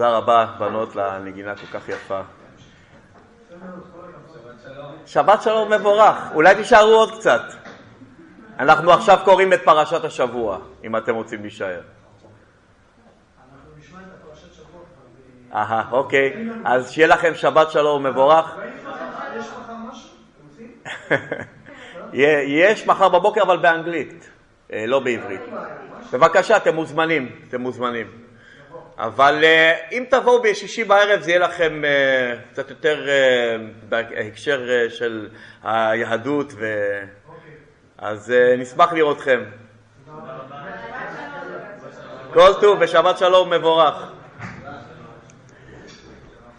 תודה רבה, בנות, לנגינה כל כך יפה. שבת שלום מבורך. אולי תישארו עוד קצת. אנחנו עכשיו קוראים את פרשת השבוע, אם אתם רוצים להישאר. אהה, אוקיי. אז שיהיה לכם שבת שלום מבורך. יש מחר בבוקר, אבל באנגלית, אה, לא בעברית. בבקשה, אתם מוזמנים, אתם מוזמנים. אבל אה, אם תבואו בשישי בערב זה יהיה לכם אה, קצת יותר בהקשר של היהדות, ו... אז נשמח לראותכם. כל טוב ושבת שלום מבורך.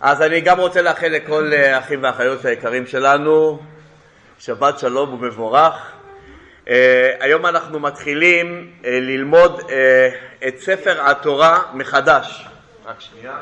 אז אני גם רוצה לאחל לכל אחים ואחיות היקרים שלנו שבת שלום ומבורך. Uh, היום אנחנו מתחילים uh, ללמוד uh, את ספר התורה מחדש. רק שנייה.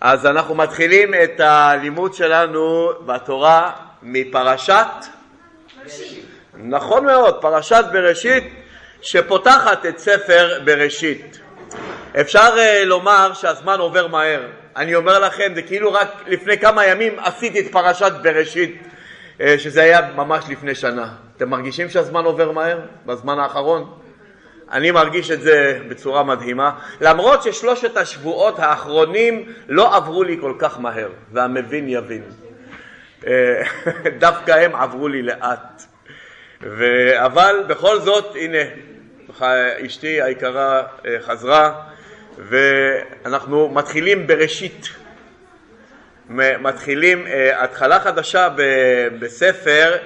אז אנחנו מתחילים את הלימוד שלנו בתורה מפרשת נכון מאוד, פרשת בראשית שפותחת את ספר בראשית. אפשר uh, לומר שהזמן עובר מהר. אני אומר לכם, זה כאילו רק לפני כמה ימים עשיתי את פרשת בראשית, uh, שזה היה ממש לפני שנה. אתם מרגישים שהזמן עובר מהר בזמן האחרון? אני מרגיש את זה בצורה מדהימה, למרות ששלושת השבועות האחרונים לא עברו לי כל כך מהר, והמבין יבין. אה, דווקא הם עברו לי לאט. ו... אבל בכל זאת, הנה, אשתי היקרה אה, חזרה, ואנחנו מתחילים בראשית. מתחילים אה, התחלה חדשה בספר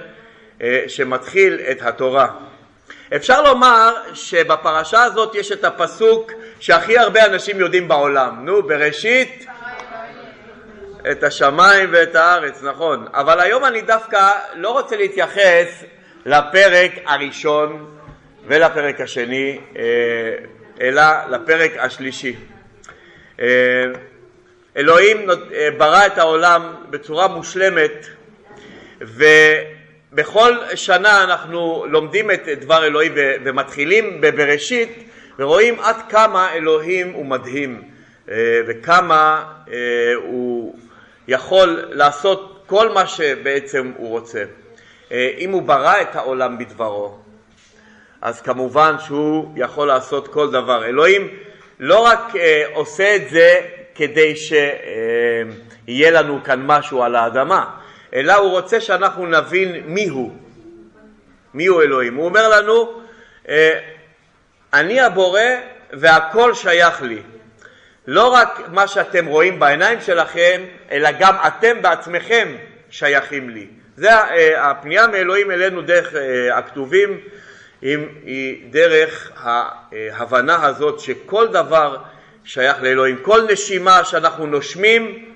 שמתחיל את התורה. אפשר לומר שבפרשה הזאת יש את הפסוק שהכי הרבה אנשים יודעים בעולם. נו, בראשית את השמיים ואת הארץ, נכון. אבל היום אני דווקא לא רוצה להתייחס לפרק הראשון ולפרק השני, אה, אלא לפרק השלישי. אה, אלוהים אה, ברא את העולם בצורה מושלמת ובכל שנה אנחנו לומדים את דבר אלוהים ומתחילים בבראשית ורואים עד כמה אלוהים הוא מדהים וכמה הוא יכול לעשות כל מה שבעצם הוא רוצה. אה, אם הוא ברא את העולם בדברו, אז כמובן שהוא יכול לעשות כל דבר. אלוהים לא רק אה, עושה את זה כדי שיהיה לנו כאן משהו על האדמה, אלא הוא רוצה שאנחנו נבין מיהו, מיהו אלוהים. הוא אומר לנו, אה, אני הבורא והכל שייך לי. לא רק מה שאתם רואים בעיניים שלכם, אלא גם אתם בעצמכם שייכים לי. זה אה, הפנייה מאלוהים אלינו דרך אה, הכתובים, היא דרך ההבנה הזאת שכל דבר שייך לאלוהים. כל נשימה שאנחנו נושמים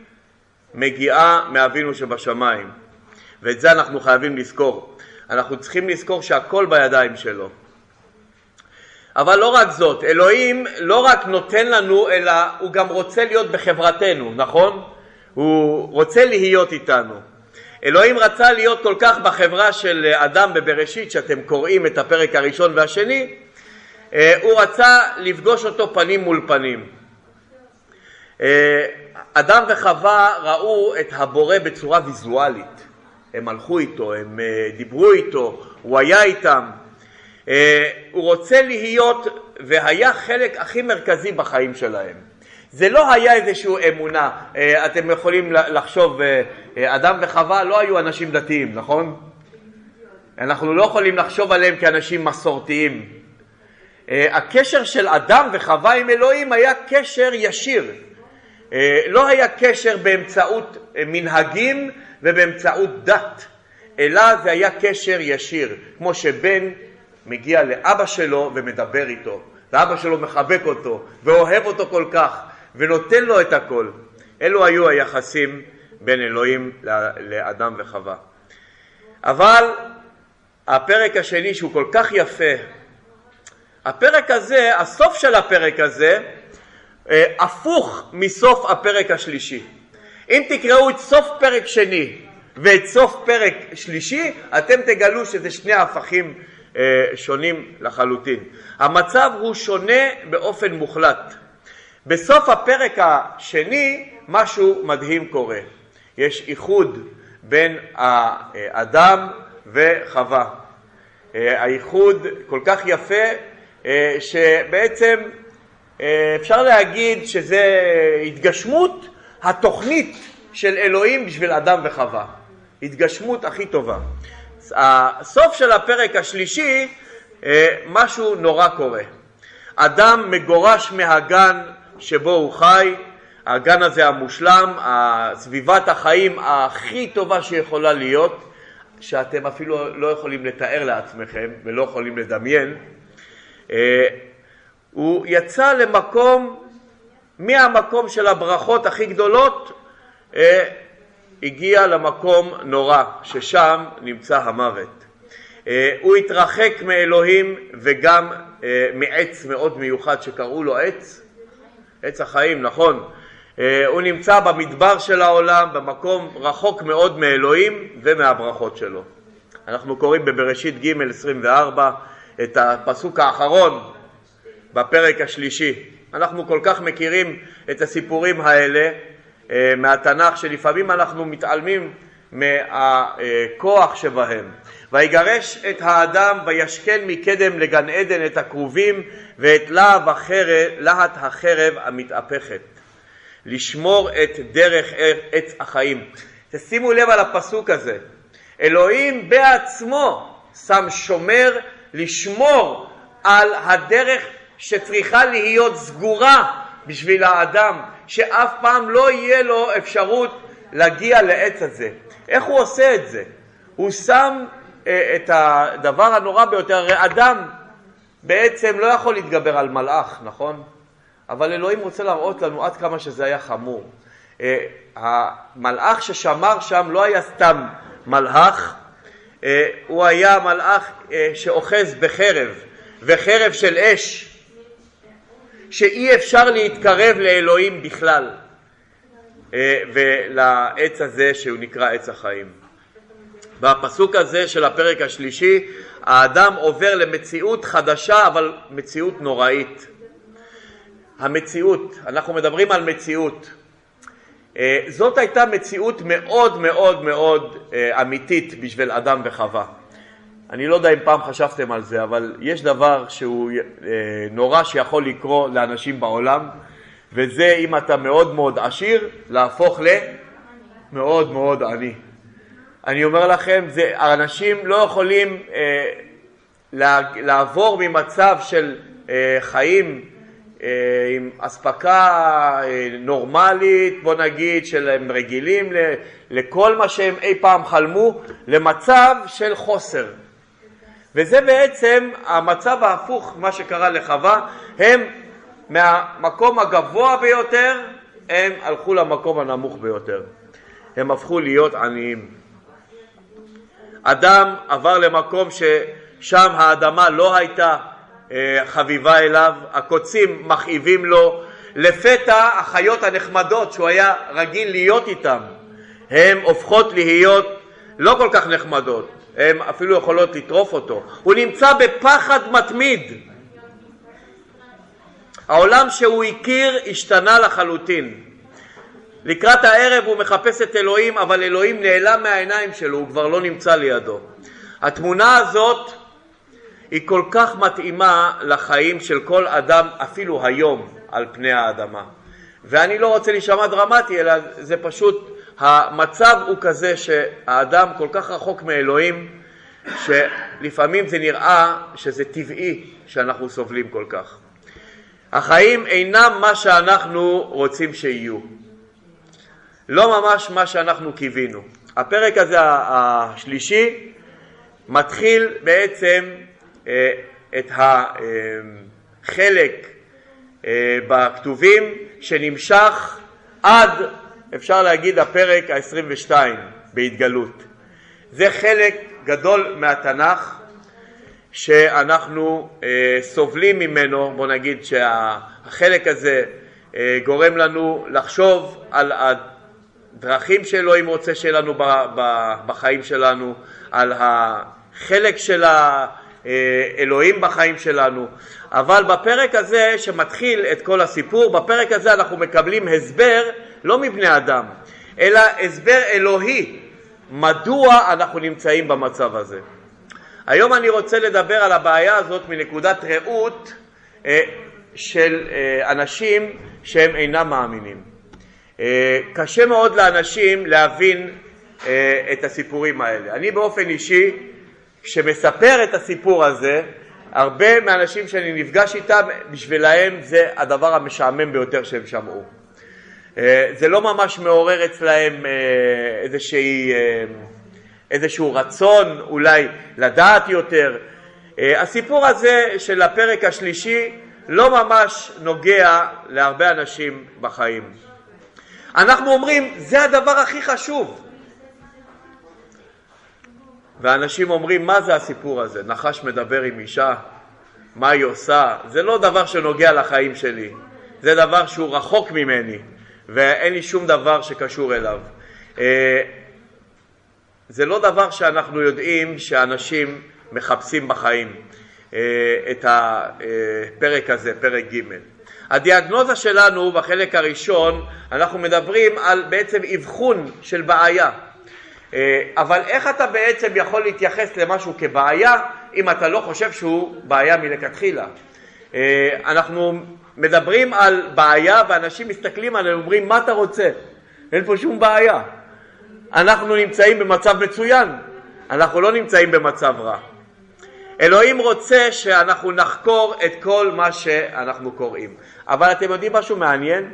מגיעה מאבינו שבשמיים, ואת זה אנחנו חייבים לזכור. אנחנו צריכים לזכור שהכל בידיים שלו. אבל לא רק זאת, אלוהים לא רק נותן לנו, אלא הוא גם רוצה להיות בחברתנו, נכון? הוא רוצה להיות איתנו. אלוהים רצה להיות כל כך בחברה של אדם בבראשית, שאתם קוראים את הפרק הראשון והשני, אה, הוא רצה לפגוש אותו פנים מול פנים. אה, אדם וחווה ראו את הבורא בצורה ויזואלית. הם הלכו איתו, הם אה, דיברו איתו, הוא היה איתם. הוא רוצה להיות והיה חלק הכי מרכזי בחיים שלהם. זה לא היה איזושהי אמונה, אה, אתם יכולים לחשוב, אה, אדם וחווה לא היו אנשים דתיים, נכון? אנחנו לא יכולים לחשוב עליהם כאנשים מסורתיים. הקשר של אדם וחווה עם אלוהים היה קשר ישיר, לא היה קשר באמצעות מנהגים ובאמצעות דת, אלא זה היה קשר ישיר, כמו שבן מגיע לאבא שלו ומדבר איתו, ואבא שלו מחבק אותו, ואוהב אותו כל כך, ונותן לו את הכל. אלו היו היחסים בין אלוהים לאדם וחווה. אבל הפרק השני שהוא כל כך יפה, הפרק הזה, הסוף של הפרק הזה, אה, הפוך מסוף הפרק השלישי. אם תקראו את סוף פרק שני ואת סוף פרק שלישי, אתם תגלו שזה שני הפכים אה, שונים לחלוטין. המצב הוא שונה באופן מוחלט. בסוף הפרק השני משהו מדהים קורה. יש איחוד בין האדם וחווה. אה, האיחוד כל כך יפה אה, שבעצם אה, אפשר להגיד שזה התגשמות התוכנית של אלוהים בשביל אדם וחווה. התגשמות הכי טובה. הסוף של הפרק השלישי, משהו נורא קורה. אדם מגורש מהגן שבו הוא חי, הגן הזה המושלם, סביבת החיים הכי טובה שיכולה להיות, שאתם אפילו לא יכולים לתאר לעצמכם ולא יכולים לדמיין, אה, הוא יצא למקום, מהמקום של הברכות הכי גדולות, אה, הגיע למקום נורא, ששם נמצא המוות. אה, הוא התרחק מאלוהים וגם מעץ מאוד מיוחד שקראו לו עץ, עץ החיים, נכון? אה, הוא נמצא במדבר של העולם, במקום רחוק מאוד מאלוהים ומהברכות שלו. אנחנו קוראים בבראשית ג' 24 את הפסוק האחרון בפרק השלישי. אנחנו כל כך מכירים את הסיפורים האלה אה, מהתנ"ך, שלפעמים אנחנו מתעלמים מהכוח שבהם. ויגרש את האדם וישכן מקדם לגן עדן את הכרובים ואת להב החרב, להט החרב המתהפכת. לשמור את דרך עץ החיים. תשימו לב על הפסוק הזה. אלוהים בעצמו שם שומר לשמור על הדרך שצריכה להיות סגורה בשביל האדם, שאף פעם לא יהיה לו אפשרות להגיע לעץ הזה. איך הוא עושה את זה? הוא שם אה, את הדבר הנורא ביותר, הרי אדם בעצם לא יכול להתגבר על מלאך, נכון? אבל אלוהים רוצה להראות לנו עד כמה שזה היה חמור. אה, המלאך ששמר שם לא היה סתם מלאך, אה, הוא היה מלאך אה, שאוחז בחרב, וחרב של אש, שאי אפשר להתקרב לאלוהים בכלל, ולעץ הזה שהוא נקרא עץ החיים. בפסוק הזה של הפרק השלישי האדם עובר למציאות חדשה אבל מציאות נוראית. המציאות, אנחנו מדברים על מציאות. אה, זאת הייתה מציאות מאוד מאוד מאוד אה, אמיתית בשביל אדם וחווה. אני לא יודע אם פעם חשבתם על זה, אבל יש דבר שהוא אה, נורא שיכול לקרות לאנשים בעולם, וזה אם אתה מאוד מאוד עשיר, להפוך למאוד מאוד עני. אני אומר לכם, זה, אנשים לא יכולים אה, לעבור ממצב של אה, חיים אה, עם אספקה אה, נורמלית, בוא נגיד, שהם רגילים לכל מה שהם אי פעם חלמו, למצב של חוסר. וזה בעצם המצב ההפוך, מה שקרה לחווה, הם מהמקום הגבוה ביותר, הם הלכו למקום הנמוך ביותר. הם הפכו להיות עניים. אדם עבר למקום ששם האדמה לא הייתה אה, חביבה אליו, הקוצים מכאיבים לו, לפתע החיות הנחמדות שהוא היה רגיל להיות איתן, הן הופכות להיות לא כל כך נחמדות, הן אפילו יכולות לטרוף אותו. הוא נמצא בפחד מתמיד. העולם שהוא הכיר השתנה לחלוטין. לקראת הערב הוא מחפש את אלוהים, אבל אלוהים נעלם מהעיניים שלו, הוא כבר לא נמצא לידו. התמונה הזאת היא כל כך מתאימה לחיים של כל אדם אפילו היום על פני האדמה. ואני לא רוצה להישמע דרמטי, אלא זה פשוט, המצב הוא כזה שהאדם כל כך רחוק מאלוהים, שלפעמים זה נראה שזה טבעי שאנחנו סובלים כל כך. החיים אינם מה שאנחנו רוצים שיהיו. לא ממש מה שאנחנו קיווינו. הפרק הזה השלישי מתחיל בעצם אה, את החלק אה, בכתובים שנמשך עד, אפשר להגיד, הפרק ה-22 בהתגלות. זה חלק גדול מהתנ"ך שאנחנו אה, סובלים ממנו, בוא נגיד שהחלק הזה אה, גורם לנו לחשוב על הדרכים שאלוהים רוצה שיהיה לנו בחיים שלנו, על החלק של האלוהים בחיים שלנו, אבל בפרק הזה שמתחיל את כל הסיפור, בפרק הזה אנחנו מקבלים הסבר לא מבני אדם, אלא הסבר אלוהי מדוע אנחנו נמצאים במצב הזה. היום אני רוצה לדבר על הבעיה הזאת מנקודת ראות אה, של אה, אנשים שהם אינם מאמינים. אה, קשה מאוד לאנשים להבין את הסיפורים האלה. אני באופן אישי, כשמספר את הסיפור הזה, הרבה מהאנשים שאני נפגש איתם, בשבילהם זה הדבר המשעמם ביותר שהם שמעו. זה לא ממש מעורר אצלהם איזושהי איזשהו רצון אולי לדעת יותר. אה, הסיפור הזה של הפרק השלישי לא ממש נוגע להרבה אנשים בחיים. אנחנו אומרים, זה הדבר הכי חשוב. ואנשים אומרים, מה זה הסיפור הזה? נחש מדבר עם אישה, מה היא עושה? זה לא דבר שנוגע לחיים שלי, זה דבר שהוא רחוק ממני, ואין לי שום דבר שקשור אליו. אה, זה לא דבר שאנחנו יודעים שאנשים מחפשים בחיים, אה, את הפרק הזה, פרק ג'. הדיאגנוזה שלנו בחלק הראשון, אנחנו מדברים על בעצם אבחון של בעיה. אה, אבל איך אתה בעצם יכול להתייחס למשהו כבעיה אם אתה לא חושב שהוא בעיה מלכתחילה? אה, אנחנו מדברים על בעיה ואנשים מסתכלים עלינו ואומרים מה אתה רוצה? אין פה שום בעיה. אנחנו נמצאים במצב מצוין, אנחנו לא נמצאים במצב רע. אלוהים רוצה שאנחנו נחקור את כל מה שאנחנו קוראים. אבל אתם יודעים משהו מעניין?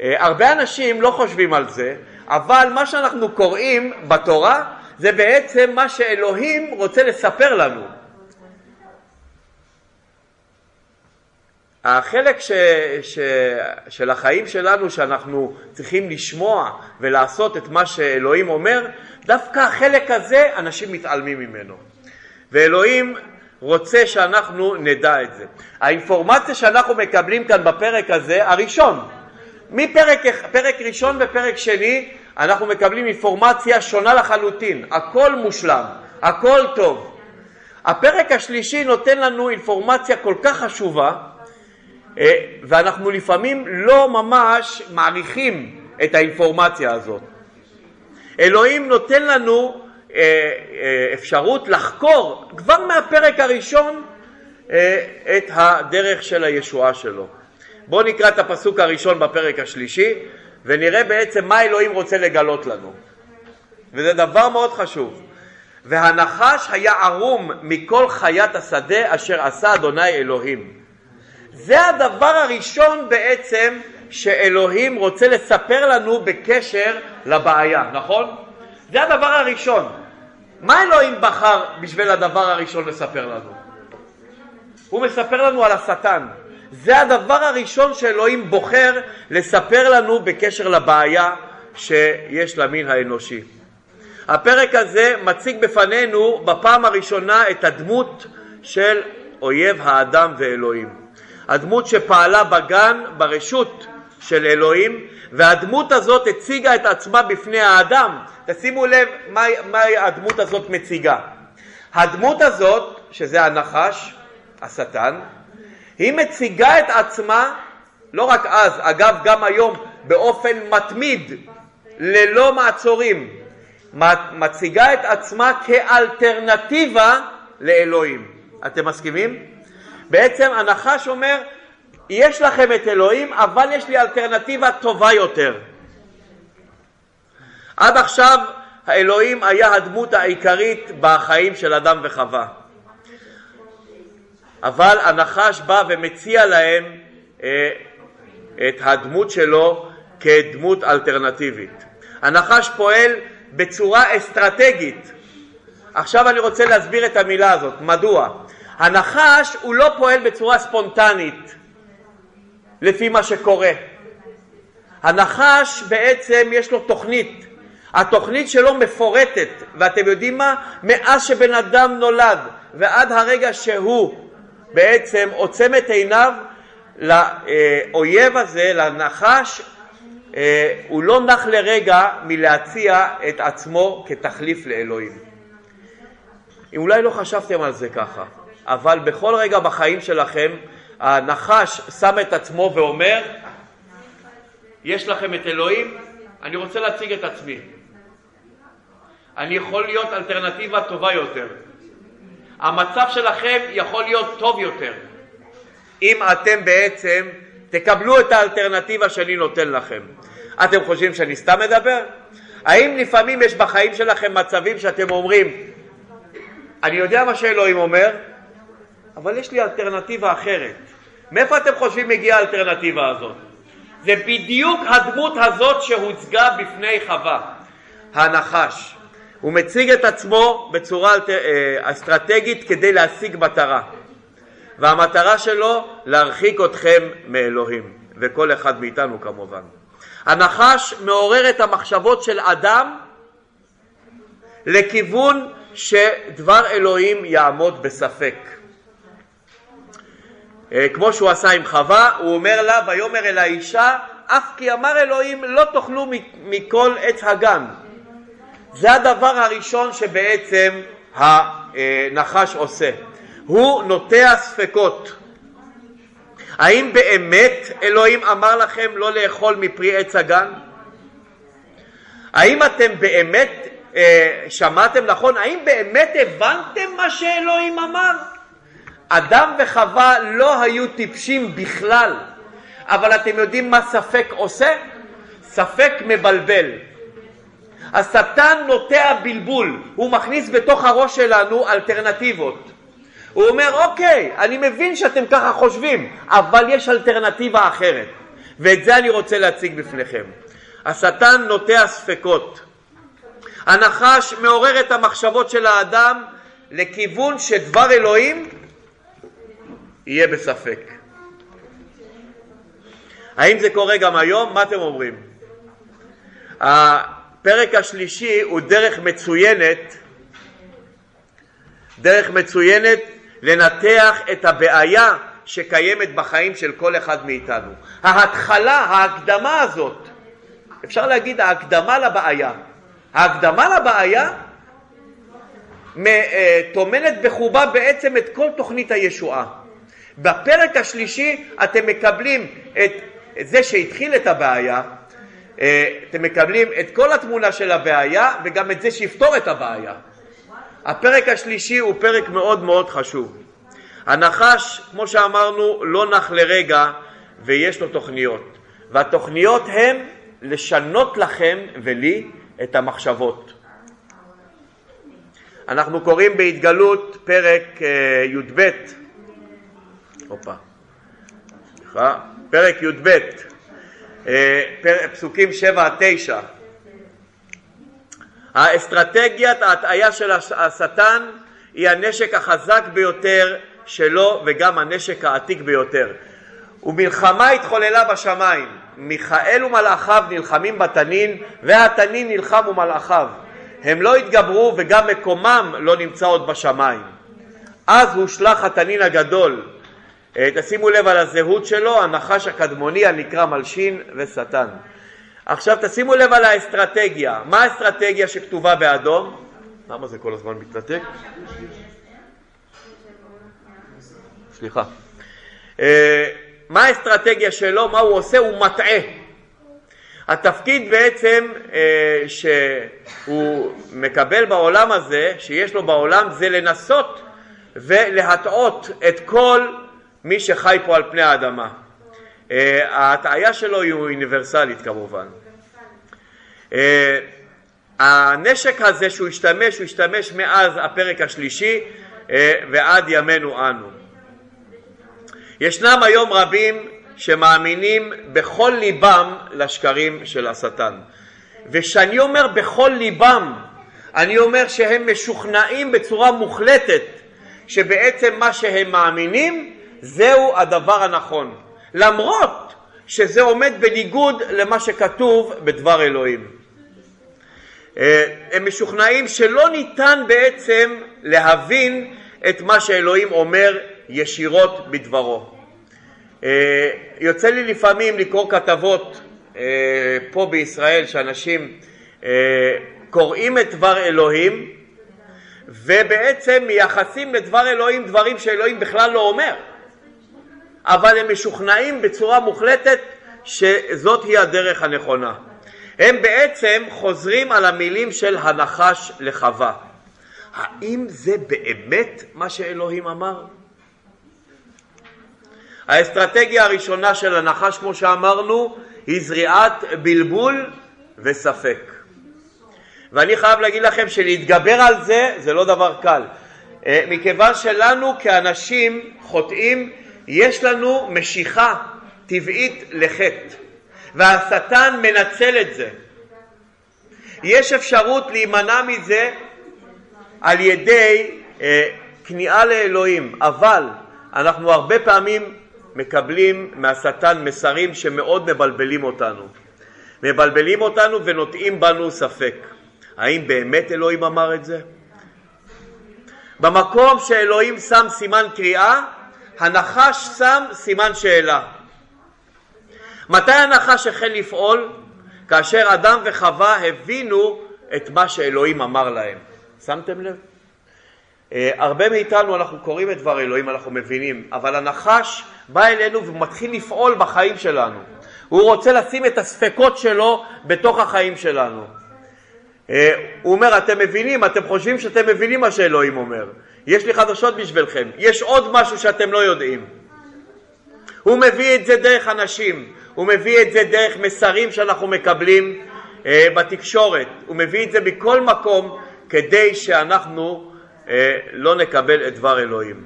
אה, הרבה אנשים לא חושבים על זה, אבל מה שאנחנו קוראים בתורה זה בעצם מה שאלוהים רוצה לספר לנו. החלק ש, ש, של החיים שלנו שאנחנו צריכים לשמוע ולעשות את מה שאלוהים אומר, דווקא החלק הזה אנשים מתעלמים ממנו. ואלוהים רוצה שאנחנו נדע את זה. האינפורמציה שאנחנו מקבלים כאן בפרק הזה, הראשון, מפרק פרק ראשון ופרק שני, אנחנו מקבלים אינפורמציה שונה לחלוטין, הכל מושלם, הכל טוב. הפרק השלישי נותן לנו אינפורמציה כל כך חשובה, אה, ואנחנו לפעמים לא ממש מעריכים את האינפורמציה הזאת. אלוהים נותן לנו אפשרות לחקור כבר מהפרק הראשון את הדרך של הישועה שלו. בואו נקרא את הפסוק הראשון בפרק השלישי ונראה בעצם מה אלוהים רוצה לגלות לנו. וזה דבר מאוד חשוב. והנחש היה ערום מכל חיית השדה אשר עשה אדוני אלוהים. זה הדבר הראשון בעצם שאלוהים רוצה לספר לנו בקשר לבעיה, נכון? זה הדבר הראשון. מה אלוהים בחר בשביל הדבר הראשון לספר לנו? הוא מספר לנו על השטן. זה הדבר הראשון שאלוהים בוחר לספר לנו בקשר לבעיה שיש למין האנושי. הפרק הזה מציג בפנינו בפעם הראשונה את הדמות של אויב האדם ואלוהים. הדמות שפעלה בגן ברשות של אלוהים, והדמות הזאת הציגה את עצמה בפני האדם. תשימו לב מה, מה הדמות הזאת מציגה. הדמות הזאת, שזה הנחש, השטן, היא מציגה את עצמה, לא רק אז, אגב גם היום, באופן מתמיד, ללא מעצורים, מציגה את עצמה כאלטרנטיבה לאלוהים. אתם מסכימים? בעצם הנחש אומר, יש לכם את אלוהים, אבל יש לי אלטרנטיבה טובה יותר. עד עכשיו האלוהים היה הדמות העיקרית בחיים של אדם וחווה. אבל הנחש בא ומציע להם אה, את הדמות שלו כדמות אלטרנטיבית. הנחש פועל בצורה אסטרטגית. עכשיו אני רוצה להסביר את המילה הזאת. מדוע? הנחש הוא לא פועל בצורה ספונטנית לפי מה שקורה. הנחש בעצם יש לו תוכנית, התוכנית שלו מפורטת, ואתם יודעים מה? מאז שבן אדם נולד ועד הרגע שהוא בעצם עוצם את עיניו לאויב הזה, לנחש, אה, הוא לא נח לרגע מלהציע את עצמו כתחליף לאלוהים. אולי לא חשבתם על זה ככה, אבל בכל רגע בחיים שלכם הנחש שם את עצמו ואומר, יש לכם את אלוהים, אני רוצה להציג את עצמי. אני יכול להיות אלטרנטיבה טובה יותר. המצב שלכם יכול להיות טוב יותר, אם אתם בעצם תקבלו את האלטרנטיבה שאני נותן לכם. אתם חושבים שאני סתם מדבר? האם לפעמים יש בחיים שלכם מצבים שאתם אומרים, אני יודע מה שאלוהים אומר, אבל יש לי אלטרנטיבה אחרת. מאיפה אתם חושבים מגיעה האלטרנטיבה הזאת? זה בדיוק הדמות הזאת שהוצגה בפני חווה, הנחש. הוא מציג את עצמו בצורה אה, אסטרטגית כדי להשיג מטרה. והמטרה שלו להרחיק אתכם מאלוהים, וכל אחד מאיתנו כמובן. הנחש מעורר את המחשבות של אדם לכיוון שדבר אלוהים יעמוד בספק. אה, כמו שהוא עשה עם חווה, הוא אומר לה, ויאמר אל האישה, אף כי אמר אלוהים לא תאכלו מכל עץ הגן. זה הדבר הראשון שבעצם הנחש עושה. הוא נוטע ספקות. האם באמת אלוהים אמר לכם לא לאכול מפרי עץ הגן? האם אתם באמת אה, שמעתם נכון? האם באמת הבנתם מה שאלוהים אמר? אדם וחווה לא היו טיפשים בכלל, אבל אתם יודעים מה ספק עושה? ספק מבלבל. השטן נוטע בלבול, הוא מכניס בתוך הראש שלנו אלטרנטיבות. הוא אומר, אוקיי, אני מבין שאתם ככה חושבים, אבל יש אלטרנטיבה אחרת, ואת זה אני רוצה להציג בפניכם. השטן נוטע ספקות. הנחש מעורר את המחשבות של האדם לכיוון שדבר אלוהים יהיה בספק. האם זה קורה גם היום? מה אתם אומרים? הפרק השלישי הוא דרך מצוינת, דרך מצוינת לנתח את הבעיה שקיימת בחיים של כל אחד מאיתנו. ההתחלה, ההקדמה הזאת, אפשר להגיד ההקדמה לבעיה. ההקדמה לבעיה אה, טומנת בחובה בעצם את כל תוכנית הישועה. בפרק השלישי אתם מקבלים את זה שהתחיל את הבעיה, אה, אתם מקבלים את כל התמונה של הבעיה וגם את זה שיפתור את הבעיה. הפרק השלישי הוא פרק מאוד מאוד חשוב. הנחש, כמו שאמרנו, לא נח לרגע ויש לו תוכניות, והתוכניות הן לשנות לכם ולי את המחשבות. אנחנו קוראים בהתגלות פרק אה, י"ב, הופה, סליחה, פרק י"ב, אה, פסוקים 7 עד 9. האסטרטגיית ההטעיה של השטן היא הנשק החזק ביותר שלו וגם הנשק העתיק ביותר. ומלחמה התחוללה בשמיים, מיכאל ומלאכיו נלחמים בתנין והתנין נלחם ומלאכיו. הם לא התגברו וגם מקומם לא נמצא עוד בשמיים. אז הושלך התנין הגדול. אה, תשימו לב על הזהות שלו, הנחש הקדמוני הנקרא מלשין ושטן. עכשיו תשימו לב על האסטרטגיה. מה האסטרטגיה שכתובה באדום? למה זה כל הזמן מתנתק? סליחה. אה, מה האסטרטגיה שלו, מה הוא עושה? הוא מטעה. התפקיד בעצם אה, שהוא מקבל בעולם הזה, שיש לו בעולם, זה לנסות ולהטעות את כל מי שחי פה על פני האדמה. אה, ההטעיה שלו היא אוניברסלית כמובן. הנשק הזה שהוא השתמש, הוא השתמש מאז הפרק השלישי ועד ימינו אנו. ישנם היום רבים שמאמינים בכל ליבם לשקרים של השטן. וכשאני אומר בכל ליבם, אני אומר שהם משוכנעים בצורה מוחלטת שבעצם מה שהם מאמינים זהו הדבר הנכון, למרות שזה עומד בניגוד למה שכתוב בדבר אלוהים. אה, הם משוכנעים שלא ניתן בעצם להבין את מה שאלוהים אומר ישירות בדברו. אה, יוצא לי לפעמים לקרוא כתבות אה, פה בישראל שאנשים קוראים את דבר אלוהים ובעצם מייחסים לדבר אלוהים דברים שאלוהים בכלל לא אומר אבל הם משוכנעים בצורה מוחלטת שזאת היא הדרך הנכונה. הם בעצם חוזרים על המילים של הנחש לחווה. האם זה באמת מה שאלוהים אמר? האסטרטגיה הראשונה של הנחש, כמו שאמרנו, היא זריעת בלבול וספק. ואני חייב להגיד לכם שלהתגבר על זה זה לא דבר קל. אה, מכיוון שלנו כאנשים חוטאים יש לנו משיכה טבעית לחטא, והשטן מנצל את זה. יש אפשרות להימנע מזה על ידי אה, כניעה לאלוהים, אבל אנחנו הרבה פעמים מקבלים מהשטן מסרים שמאוד מבלבלים אותנו. מבלבלים אותנו ונוטעים בנו ספק. האם באמת אלוהים אמר את זה? במקום שאלוהים שם סימן קריאה, הנחש שם סימן שאלה. מתי הנחש החל לפעול? כאשר אדם וחווה הבינו את מה שאלוהים אמר להם. שמתם לב? Uh, הרבה מאיתנו אנחנו קוראים את דבר אלוהים, אנחנו מבינים, אבל הנחש בא אלינו ומתחיל לפעול בחיים שלנו. הוא רוצה לשים את הספקות שלו בתוך החיים שלנו. Uh, הוא אומר, אתם מבינים, אתם חושבים שאתם מבינים מה שאלוהים אומר. יש לי חדשות בשבילכם, יש עוד משהו שאתם לא יודעים. הוא מביא את זה דרך אנשים, הוא מביא את זה דרך מסרים שאנחנו מקבלים uh, בתקשורת, הוא מביא את זה מכל מקום כדי שאנחנו אה, לא נקבל את דבר אלוהים.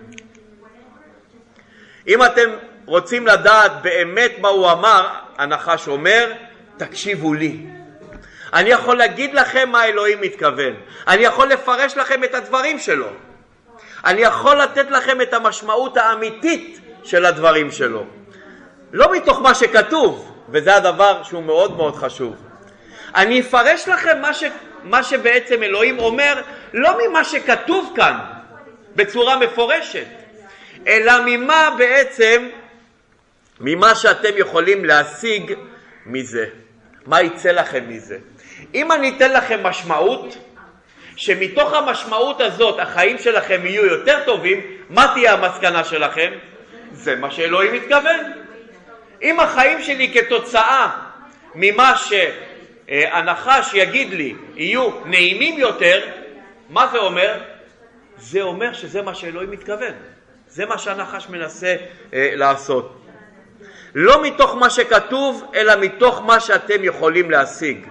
אם אתם רוצים לדעת באמת מה הוא אמר, הנחש אומר, תקשיבו לי. אני יכול להגיד לכם מה אלוהים מתכוון. אני יכול לפרש לכם את הדברים שלו. אני יכול לתת לכם את המשמעות האמיתית של הדברים שלו. לא מתוך מה שכתוב, וזה הדבר שהוא מאוד מאוד חשוב. אני אפרש לכם מה, ש... מה שבעצם אלוהים אומר, לא ממה שכתוב כאן בצורה מפורשת, אלא ממה בעצם, ממה שאתם יכולים להשיג מזה. מה יצא לכם מזה? אם אני אתן לכם משמעות, שמתוך המשמעות הזאת החיים שלכם יהיו יותר טובים, מה תהיה המסקנה שלכם? זה מה שאלוהים מתכוון. אם החיים שלי כתוצאה ממה ש... אה, הנחש יגיד לי יהיו נעימים יותר, מה זה אומר? זה אומר שזה מה שאלוהים מתכוון. זה מה שהנחש מנסה אה, לעשות. לא מתוך מה שכתוב, אלא מתוך מה שאתם יכולים להשיג.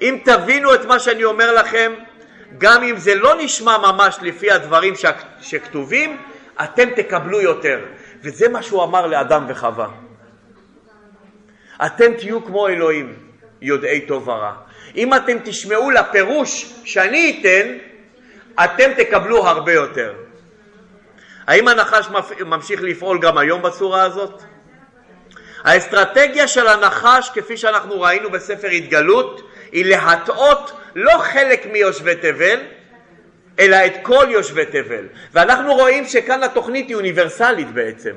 אם תבינו את מה שאני אומר לכם, גם אם זה לא נשמע ממש לפי הדברים שכתובים, אתם תקבלו יותר. וזה מה שהוא אמר לאדם וחווה. אתם תהיו כמו אלוהים. יודעי טוב ורע. אם אתם תשמעו לפירוש שאני אתן, אתם תקבלו הרבה יותר. האם הנחש ממשיך לפעול גם היום בצורה הזאת? האסטרטגיה של הנחש, כפי שאנחנו ראינו בספר התגלות, היא להטעות לא חלק מיושבי תבל, אלא את כל יושבי תבל. ואנחנו רואים שכאן התוכנית היא אוניברסלית בעצם.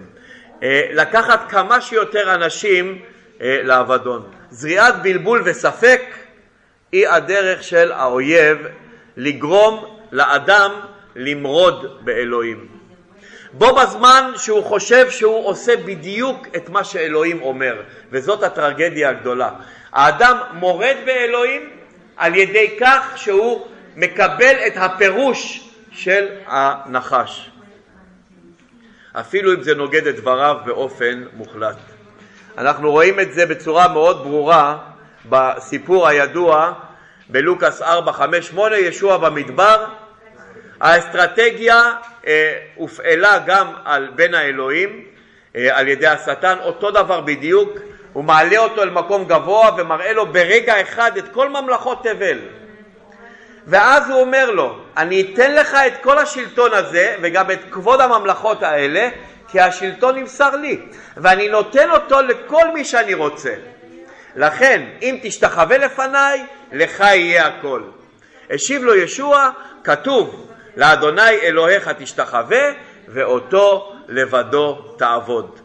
אה, לקחת כמה שיותר אנשים אה, לאבדון. זריעת בלבול וספק היא הדרך של האויב לגרום לאדם למרוד באלוהים. בו בזמן שהוא חושב שהוא עושה בדיוק את מה שאלוהים אומר, וזאת הטרגדיה הגדולה. האדם מורד באלוהים על ידי כך שהוא מקבל את הפירוש של הנחש, אפילו אם זה נוגד את דבריו באופן מוחלט. אנחנו רואים את זה בצורה מאוד ברורה בסיפור הידוע בלוקאס 4, 5, 8, ישוע במדבר. האסטרטגיה אה, הופעלה גם על בן האלוהים אה, על ידי השטן, אותו דבר בדיוק, הוא מעלה אותו אל מקום גבוה ומראה לו ברגע אחד את כל ממלכות תבל. ואז הוא אומר לו, אני אתן לך את כל השלטון הזה וגם את כבוד הממלכות האלה כי השלטון נמסר לי, ואני נותן אותו לכל מי שאני רוצה. לכן, אם תשתחווה לפניי, לך יהיה הכל. השיב לו ישוע, כתוב, לאדוני אלוהיך תשתחווה ואותו לבדו תעבוד.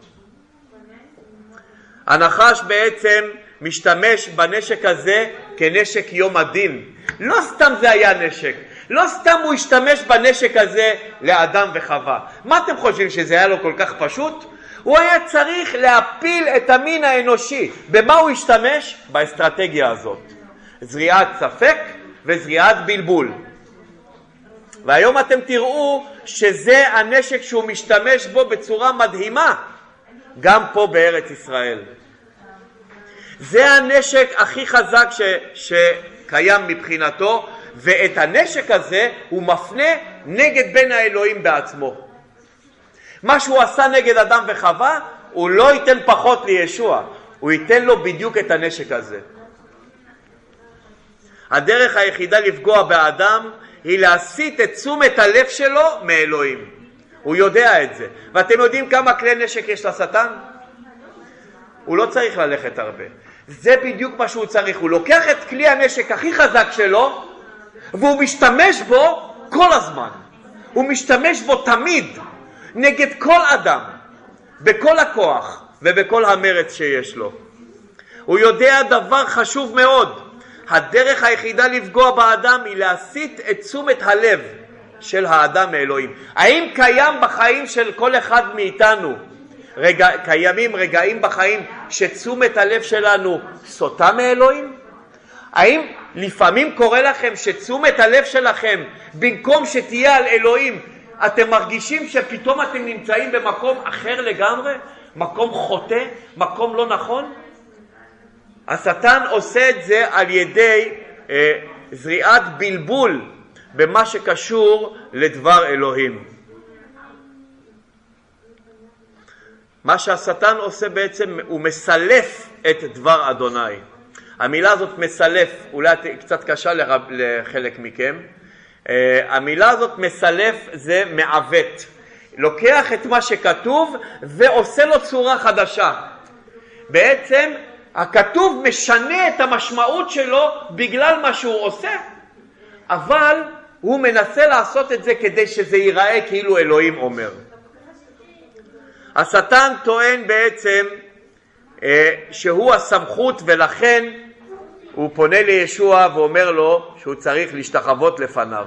הנחש בעצם משתמש בנשק הזה כנשק יום הדין. לא סתם זה היה נשק, לא סתם הוא השתמש בנשק הזה לאדם וחווה. מה אתם חושבים, שזה היה לו כל כך פשוט? הוא היה צריך להפיל את המין האנושי. במה הוא השתמש? באסטרטגיה הזאת. זריעת ספק וזריעת בלבול. והיום אתם תראו שזה הנשק שהוא משתמש בו בצורה מדהימה גם פה בארץ ישראל. זה הנשק הכי חזק ש, שקיים מבחינתו, ואת הנשק הזה הוא מפנה נגד בן האלוהים בעצמו. מה שהוא עשה נגד אדם וחווה, הוא לא ייתן פחות לישוע, הוא ייתן לו בדיוק את הנשק הזה. הדרך היחידה לפגוע באדם היא להסיט את תשומת הלב שלו מאלוהים. הוא יודע את זה. ואתם יודעים כמה כלי נשק יש לשטן? הוא לא צריך ללכת הרבה. זה בדיוק מה שהוא צריך. הוא לוקח את כלי הנשק הכי חזק שלו והוא משתמש בו כל הזמן. הוא משתמש בו תמיד נגד כל אדם, בכל הכוח ובכל המרץ שיש לו. הוא יודע דבר חשוב מאוד. הדרך היחידה לפגוע באדם היא להסיט את תשומת הלב של האדם מאלוהים. האם קיים בחיים של כל אחד מאיתנו, רגע, קיימים רגעים בחיים שתשומת הלב שלנו סוטה מאלוהים? האם לפעמים קורה לכם שתשומת הלב שלכם, במקום שתהיה על אלוהים, אתם מרגישים שפתאום אתם נמצאים במקום אחר לגמרי? מקום חוטא? מקום לא נכון? השטן עושה את זה על ידי אה, זריעת בלבול במה שקשור לדבר אלוהים. מה שהשטן עושה בעצם, הוא מסלף את דבר אדוני. המילה הזאת מסלף, אולי קצת קשה לרב, לחלק מכם. Uh, המילה הזאת מסלף זה מעוות. לוקח את מה שכתוב ועושה לו צורה חדשה. בעצם הכתוב משנה את המשמעות שלו בגלל מה שהוא עושה, אבל הוא מנסה לעשות את זה כדי שזה ייראה כאילו אלוהים אומר. השטן טוען בעצם אה, שהוא הסמכות ולכן הוא פונה לישוע ואומר לו שהוא צריך להשתחוות לפניו.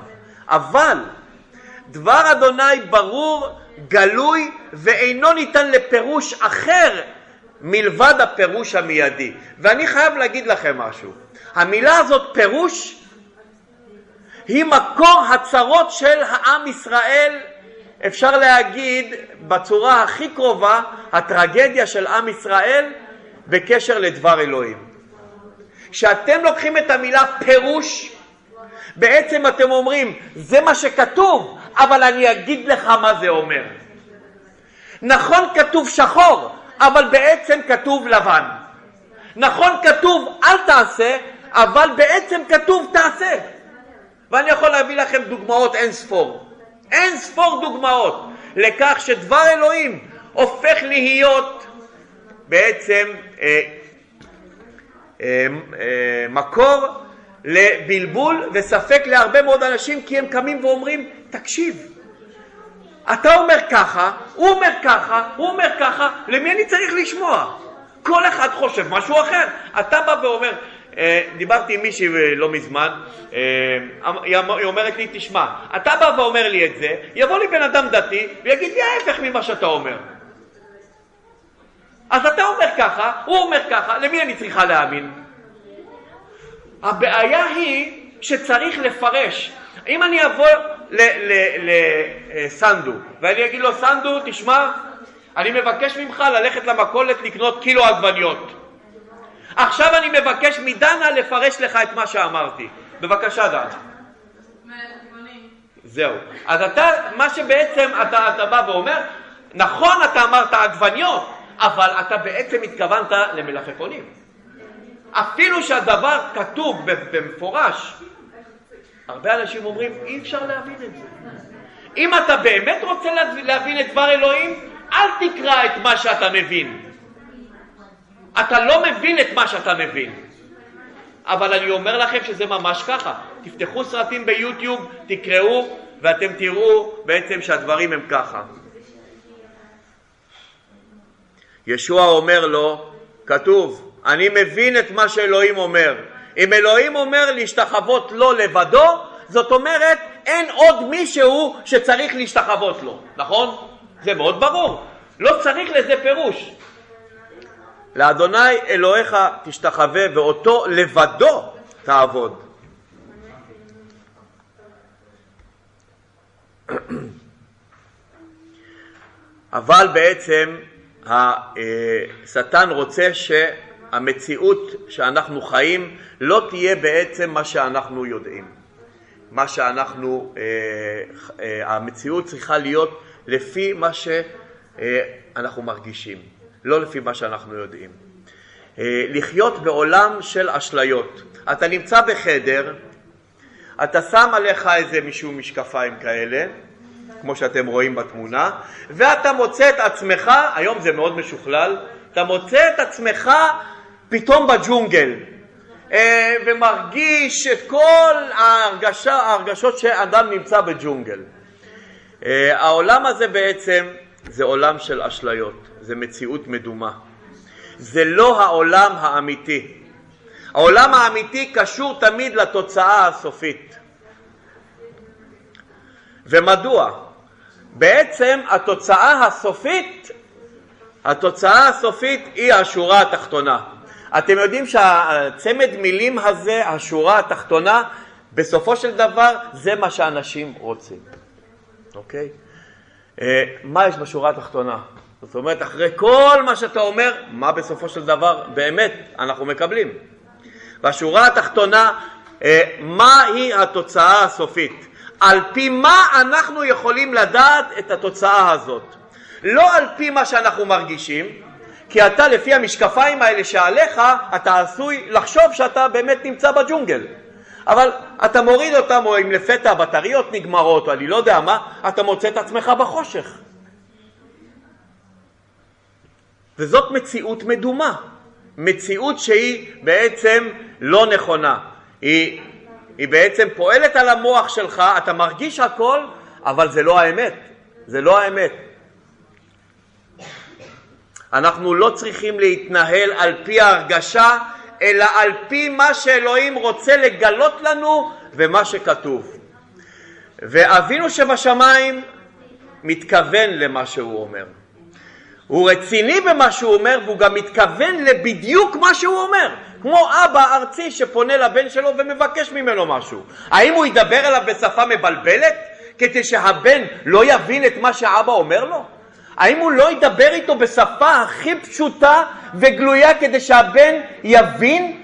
אבל דבר אדוני ברור, גלוי ואינו ניתן לפירוש אחר מלבד הפירוש המיידי. ואני חייב להגיד לכם משהו. המילה הזאת פירוש היא מקור הצרות של העם ישראל, אפשר להגיד בצורה הכי קרובה, הטרגדיה של עם ישראל בקשר לדבר אלוהים. כשאתם לוקחים את המילה פירוש, בעצם אתם אומרים, זה מה שכתוב, אבל אני אגיד לך מה זה אומר. נכון כתוב שחור, אבל בעצם כתוב לבן. נכון כתוב אל תעשה, אבל בעצם כתוב תעשה. ואני יכול להביא לכם דוגמאות אין ספור. אין ספור דוגמאות לכך שדבר אלוהים הופך להיות בעצם אה, אה, אה, מקור לבלבול וספק להרבה מאוד אנשים כי הם קמים ואומרים תקשיב אתה אומר ככה, הוא אומר ככה, הוא אומר ככה, למי אני צריך לשמוע? כל אחד חושב משהו אחר. אתה בא ואומר, דיברתי עם מישהי אה, לא מזמן, אה, היא אומרת לי, תשמע, אתה בא ואומר לי את זה, יבוא לי בן אדם דתי ויגיד לי ההפך ממה שאתה אומר. אז אתה אומר ככה, הוא אומר ככה, למי אני צריכה להאמין? הבעיה היא שצריך לפרש. אם אני אבוא לסנדו ואני אגיד לו, סנדו, תשמע, אני מבקש ממך ללכת למכולת לקנות קילו עגבניות. עכשיו אני מבקש מדנה לפרש לך את מה שאמרתי. בבקשה, דנה. זהו. אז אתה, מה שבעצם אתה, אתה בא ואומר, נכון אתה אמרת עגבניות, אבל אתה בעצם התכוונת למלפפונים. אפילו שהדבר כתוב במפורש, הרבה אנשים אומרים, אי אפשר להבין את זה. אם אתה באמת רוצה להבין את דבר אלוהים, אל תקרא את מה שאתה מבין. אתה לא מבין את מה שאתה מבין. אבל אני אומר לכם שזה ממש ככה. תפתחו סרטים ביוטיוב, תקראו, ואתם תראו בעצם שהדברים הם ככה. ישוע אומר לו, כתוב, אני מבין את מה שאלוהים אומר. אם אלוהים אומר להשתחוות לו לבדו, זאת אומרת אין עוד מישהו שצריך להשתחוות לו, נכון? זה מאוד ברור, לא צריך לזה פירוש. לאדוני אלוהיך תשתחווה ואותו לבדו תעבוד. אבל בעצם השטן רוצה שהמציאות שאנחנו חיים לא תהיה בעצם מה שאנחנו יודעים. מה שאנחנו, אה, אה, המציאות צריכה להיות לפי מה שאנחנו מרגישים, לא לפי מה שאנחנו יודעים. אה, לחיות בעולם של אשליות. אתה נמצא בחדר, אתה שם עליך איזה מישהו משקפיים כאלה, כמו שאתם רואים בתמונה, ואתה מוצא את עצמך, היום זה מאוד משוכלל, אתה מוצא את עצמך פתאום בג'ונגל, אה, ומרגיש את כל ההרגשה, ההרגשות שאדם נמצא בג'ונגל. אה, העולם הזה בעצם זה עולם של אשליות, זה מציאות מדומה. זה לא העולם האמיתי. העולם האמיתי קשור תמיד לתוצאה הסופית. ומדוע? בעצם התוצאה הסופית, התוצאה הסופית היא השורה התחתונה. אתם יודעים שהצמד מילים הזה, השורה התחתונה, בסופו של דבר זה מה שאנשים רוצים, אוקיי? אה, מה יש בשורה התחתונה? זאת אומרת, אחרי כל מה שאתה אומר, מה בסופו של דבר באמת אנחנו מקבלים? בשורה התחתונה, אה, מהי התוצאה הסופית? על פי מה אנחנו יכולים לדעת את התוצאה הזאת? לא על פי מה שאנחנו מרגישים, כי אתה לפי המשקפיים האלה שעליך, אתה עשוי לחשוב שאתה באמת נמצא בג'ונגל. אבל אתה מוריד אותם, או אם לפתע הבטריות נגמרות, או אני לא יודע מה, אתה מוצא את עצמך בחושך. וזאת מציאות מדומה, מציאות שהיא בעצם לא נכונה. היא, היא בעצם פועלת על המוח שלך, אתה מרגיש הכל, אבל זה לא האמת. זה לא האמת. אנחנו לא צריכים להתנהל על פי ההרגשה, אלא על פי מה שאלוהים רוצה לגלות לנו ומה שכתוב. ואבינו שבשמיים מתכוון למה שהוא אומר. הוא רציני במה שהוא אומר והוא גם מתכוון לבדיוק מה שהוא אומר. כמו אבא ארצי שפונה לבן שלו ומבקש ממנו משהו. האם הוא ידבר אליו בשפה מבלבלת כדי שהבן לא יבין את מה שאבא אומר לו? האם הוא לא ידבר איתו בשפה הכי פשוטה וגלויה כדי שהבן יבין?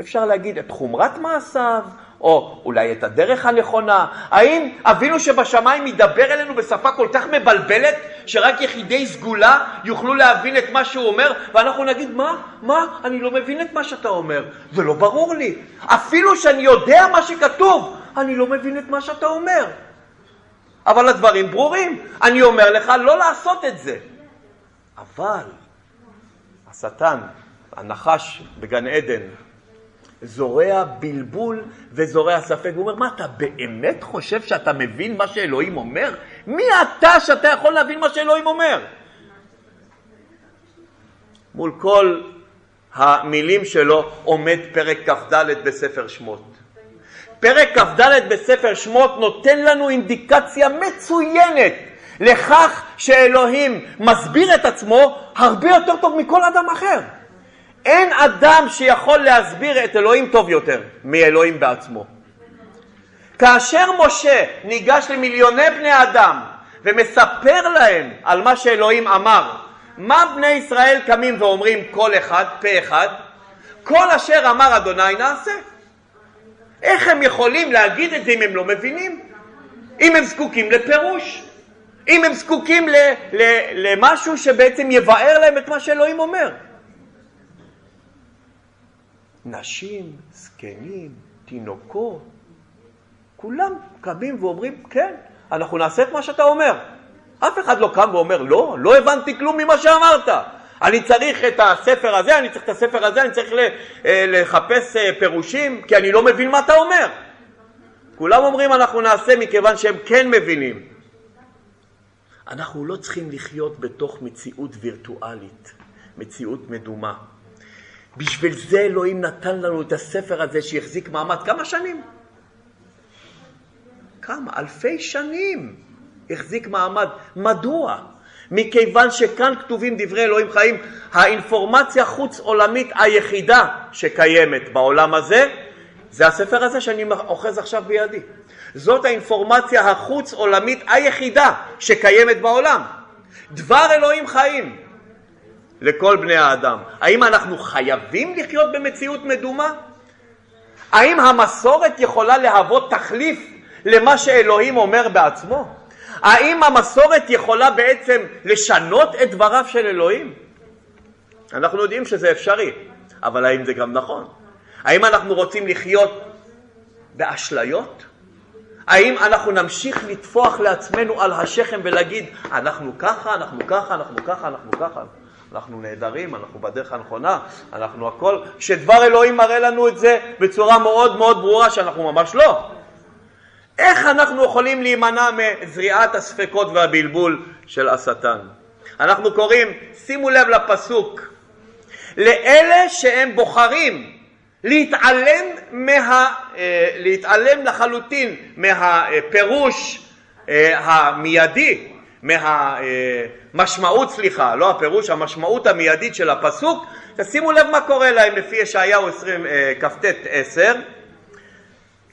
אפשר להגיד את חומרת מעשיו, או אולי את הדרך הנכונה. האם אבינו שבשמיים ידבר אלינו בשפה כל כך מבלבלת, שרק יחידי סגולה יוכלו להבין את מה שהוא אומר, ואנחנו נגיד, מה? מה? אני לא מבין את מה שאתה אומר. זה לא ברור לי. אפילו שאני יודע מה שכתוב, אני לא מבין את מה שאתה אומר. אבל הדברים ברורים. אני אומר לך לא לעשות את זה. אבל השטן, הנחש בגן עדן, זורע בלבול וזורע ספק. הוא אומר, מה, אתה באמת חושב שאתה מבין מה שאלוהים אומר? מי אתה שאתה יכול להבין מה שאלוהים אומר? מול כל המילים שלו עומד פרק כ"ד בספר שמות. פרק כ"ד בספר שמות נותן לנו אינדיקציה מצוינת לכך שאלוהים מסביר את עצמו הרבה יותר טוב מכל אדם אחר. אין אדם שיכול להסביר את אלוהים טוב יותר מאלוהים בעצמו. כאשר משה ניגש למיליוני בני אדם ומספר להם על מה שאלוהים אמר, מה בני ישראל קמים ואומרים כל אחד, פה אחד? כל אשר אמר אדוני נעשה. איך הם יכולים להגיד את זה אם הם לא מבינים? אם הם זקוקים לפירוש, אם הם זקוקים ל, ל, למשהו שבעצם יבאר להם את מה שאלוהים אומר. נשים, זקנים, תינוקות, כולם קמים ואומרים, כן, אנחנו נעשה את מה שאתה אומר. אף אחד לא קם ואומר, לא, לא הבנתי כלום ממה שאמרת. אני צריך את הספר הזה, אני צריך את הספר הזה, אני צריך אה, לחפש אה, פירושים, כי אני לא מבין מה אתה אומר. כולם אומרים אנחנו נעשה מכיוון שהם כן מבינים. אנחנו לא צריכים לחיות בתוך מציאות וירטואלית, מציאות מדומה. בשביל זה אלוהים נתן לנו את הספר הזה שהחזיק מעמד כמה שנים? כמה? אלפי שנים החזיק מעמד. מדוע? מכיוון שכאן כתובים דברי אלוהים חיים, האינפורמציה חוץ עולמית היחידה שקיימת בעולם הזה, זה הספר הזה שאני אוחז עכשיו בידי. זאת האינפורמציה החוץ עולמית היחידה שקיימת בעולם. דבר אלוהים חיים לכל בני האדם. האם אנחנו חייבים לחיות במציאות מדומה? האם המסורת יכולה להוות תחליף למה שאלוהים אומר בעצמו? האם המסורת יכולה בעצם לשנות את דבריו של אלוהים? אנחנו יודעים שזה אפשרי, אבל האם זה גם נכון? האם אנחנו רוצים לחיות באשליות? האם אנחנו נמשיך לטפוח לעצמנו על השכם ולהגיד אנחנו ככה, אנחנו ככה, אנחנו ככה, אנחנו ככה? אנחנו נהדרים, אנחנו בדרך הנכונה, אנחנו הכל, שדבר אלוהים מראה לנו את זה בצורה מאוד מאוד ברורה שאנחנו ממש לא. איך אנחנו יכולים להימנע מזריעת הספקות והבלבול של השטן? אנחנו קוראים, שימו לב לפסוק, לאלה שהם בוחרים להתעלם, מה, אה, להתעלם לחלוטין מהפירוש אה, המיידי, מהמשמעות, סליחה, לא הפירוש, המשמעות המיידית של הפסוק, תשימו לב מה קורה להם לפי ישעיהו 20 אה, כ"ט 10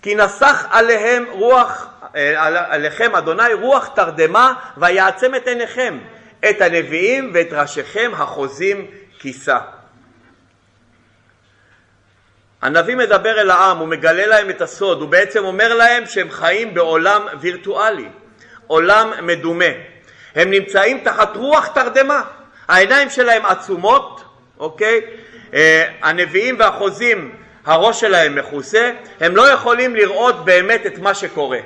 כי נסח עליהם רוח, עליכם אדוני רוח תרדמה ויעצם את עיניכם את הנביאים ואת ראשיכם החוזים כיסה. הנביא מדבר אל העם, הוא מגלה להם את הסוד, הוא בעצם אומר להם שהם חיים בעולם וירטואלי, עולם מדומה. הם נמצאים תחת רוח תרדמה, העיניים שלהם עצומות, אוקיי? אה, הנביאים והחוזים, הראש שלהם מכוסה, הם לא יכולים לראות באמת את מה שקורה.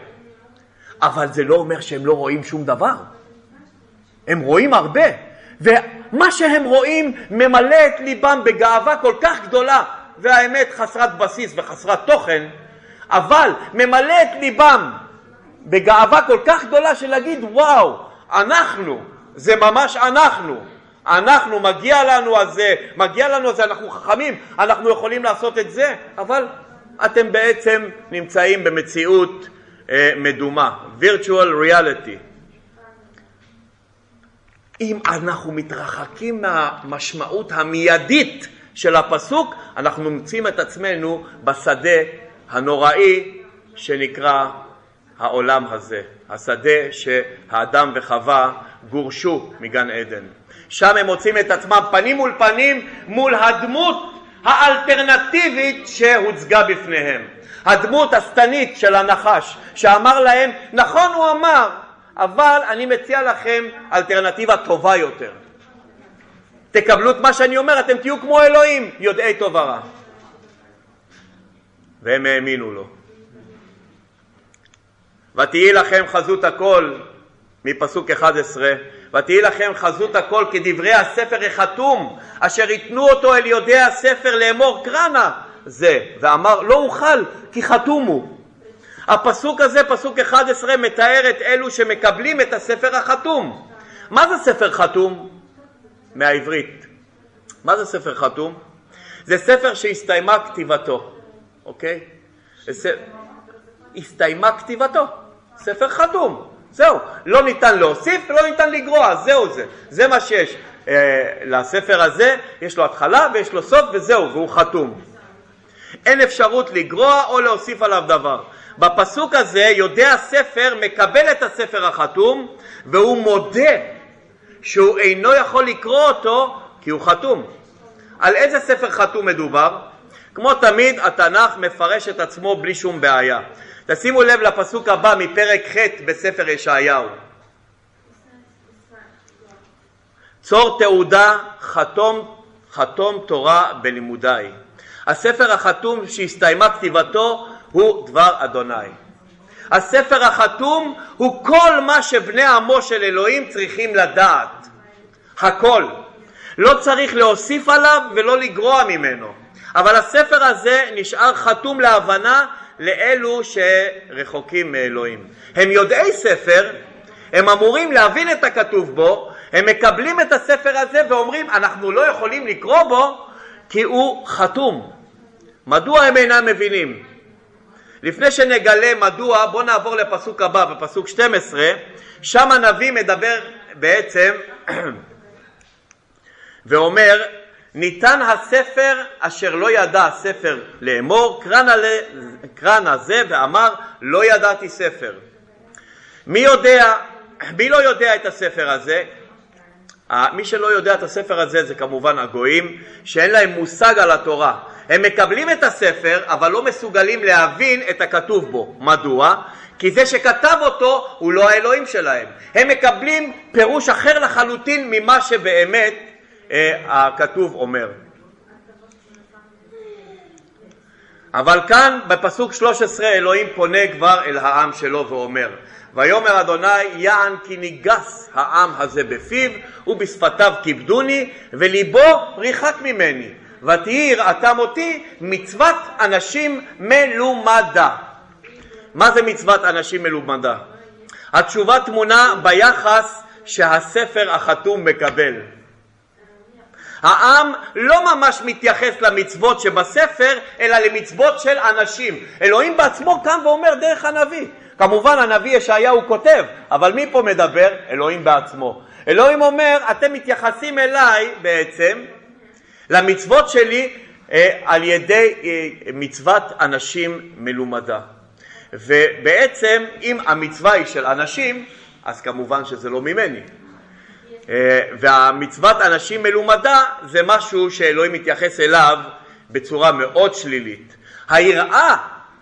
אבל זה לא אומר שהם לא רואים שום דבר. הם רואים הרבה, ומה שהם רואים ממלא את ליבם בגאווה כל כך גדולה, והאמת חסרת בסיס וחסרת תוכן, אבל ממלא את ליבם בגאווה כל כך גדולה של להגיד וואו, אנחנו, זה ממש אנחנו, אנחנו, מגיע לנו על זה, מגיע לנו על זה, אנחנו חכמים, אנחנו יכולים לעשות את זה, אבל אתם בעצם נמצאים במציאות אה, מדומה, virtual reality. אם אנחנו מתרחקים מהמשמעות המיידית של הפסוק, אנחנו מוצאים את עצמנו בשדה הנוראי שנקרא העולם הזה, השדה שהאדם וחווה גורשו מגן עדן. שם הם מוצאים את עצמם פנים מול פנים מול הדמות האלטרנטיבית שהוצגה בפניהם. הדמות השטנית של הנחש, שאמר להם, נכון הוא אמר, אבל אני מציע לכם אלטרנטיבה טובה יותר. תקבלו את מה שאני אומר, אתם תהיו כמו אלוהים, יודעי טוב ורע. והם האמינו לו. ותהי לכם חזות הכל, מפסוק 11, ותהי לכם חזות הכל כדברי הספר החתום, אשר ייתנו אותו אל יודעי הספר לאמור קרנה זה, ואמר לא אוכל כי חתום הוא. הפסוק הזה, פסוק 11, מתאר את אלו שמקבלים את הספר החתום. מה זה ספר חתום? מהעברית. מה זה ספר חתום? זה ספר שהסתיימה כתיבתו, אוקיי? הסתיימה כתיבתו, ספר חתום, זהו, לא ניתן להוסיף ולא ניתן לגרוע, זהו זה, זה מה שיש. אה, לספר הזה יש לו התחלה ויש לו סוף וזהו, והוא חתום. אין אפשרות לגרוע או להוסיף עליו דבר. בפסוק הזה יודע הספר מקבל את הספר החתום והוא מודה שהוא אינו יכול לקרוא אותו כי הוא חתום. על איזה ספר חתום מדובר? כמו תמיד התנ"ך מפרש את עצמו בלי שום בעיה. תשימו לב לפסוק הבא מפרק ח' בספר ישעיהו. צור תעודה חתום, חתום תורה בלימודיי. הספר החתום שהסתיימה כתיבתו הוא דבר אדוני. הספר החתום הוא כל מה שבני עמו של אלוהים צריכים לדעת. הכל. לא צריך להוסיף עליו ולא לגרוע ממנו. אבל הספר הזה נשאר חתום להבנה לאלו שרחוקים מאלוהים. הם יודעי ספר, הם אמורים להבין את הכתוב בו, הם מקבלים את הספר הזה ואומרים אנחנו לא יכולים לקרוא בו כי הוא חתום. מדוע הם אינם מבינים? לפני שנגלה מדוע, בואו נעבור לפסוק הבא, בפסוק 12, שם הנביא מדבר בעצם ואומר ניתן הספר אשר לא ידע הספר לאמור, קרן הזה ואמר לא ידעתי ספר. מי יודע, מי לא יודע את הספר הזה? מי שלא יודע את הספר הזה זה כמובן הגויים שאין להם מושג על התורה. הם מקבלים את הספר אבל לא מסוגלים להבין את הכתוב בו. מדוע? כי זה שכתב אותו הוא לא האלוהים שלהם. הם מקבלים פירוש אחר לחלוטין ממה שבאמת הכתוב אומר. אבל כאן בפסוק 13 אלוהים פונה כבר אל העם שלו ואומר ויאמר אדוני יען כי ניגס העם הזה בפיו ובשפתיו כיבדוני וליבו ריחק ממני ותהי יראתם אותי מצוות אנשים מלומדה. מה זה מצוות אנשים מלומדה? התשובה טמונה ביחס שהספר החתום מקבל. העם לא ממש מתייחס למצוות שבספר, אלא למצוות של אנשים. אלוהים בעצמו קם ואומר דרך הנביא. כמובן הנביא ישעיהו כותב, אבל מי פה מדבר? אלוהים בעצמו. אלוהים אומר, אתם מתייחסים אליי בעצם, למצוות שלי, אה, על ידי אה, מצוות אנשים מלומדה. ובעצם אם המצווה היא של אנשים, אז כמובן שזה לא ממני. אה, והמצוות אנשים מלומדה זה משהו שאלוהים מתייחס אליו בצורה מאוד שלילית. היראה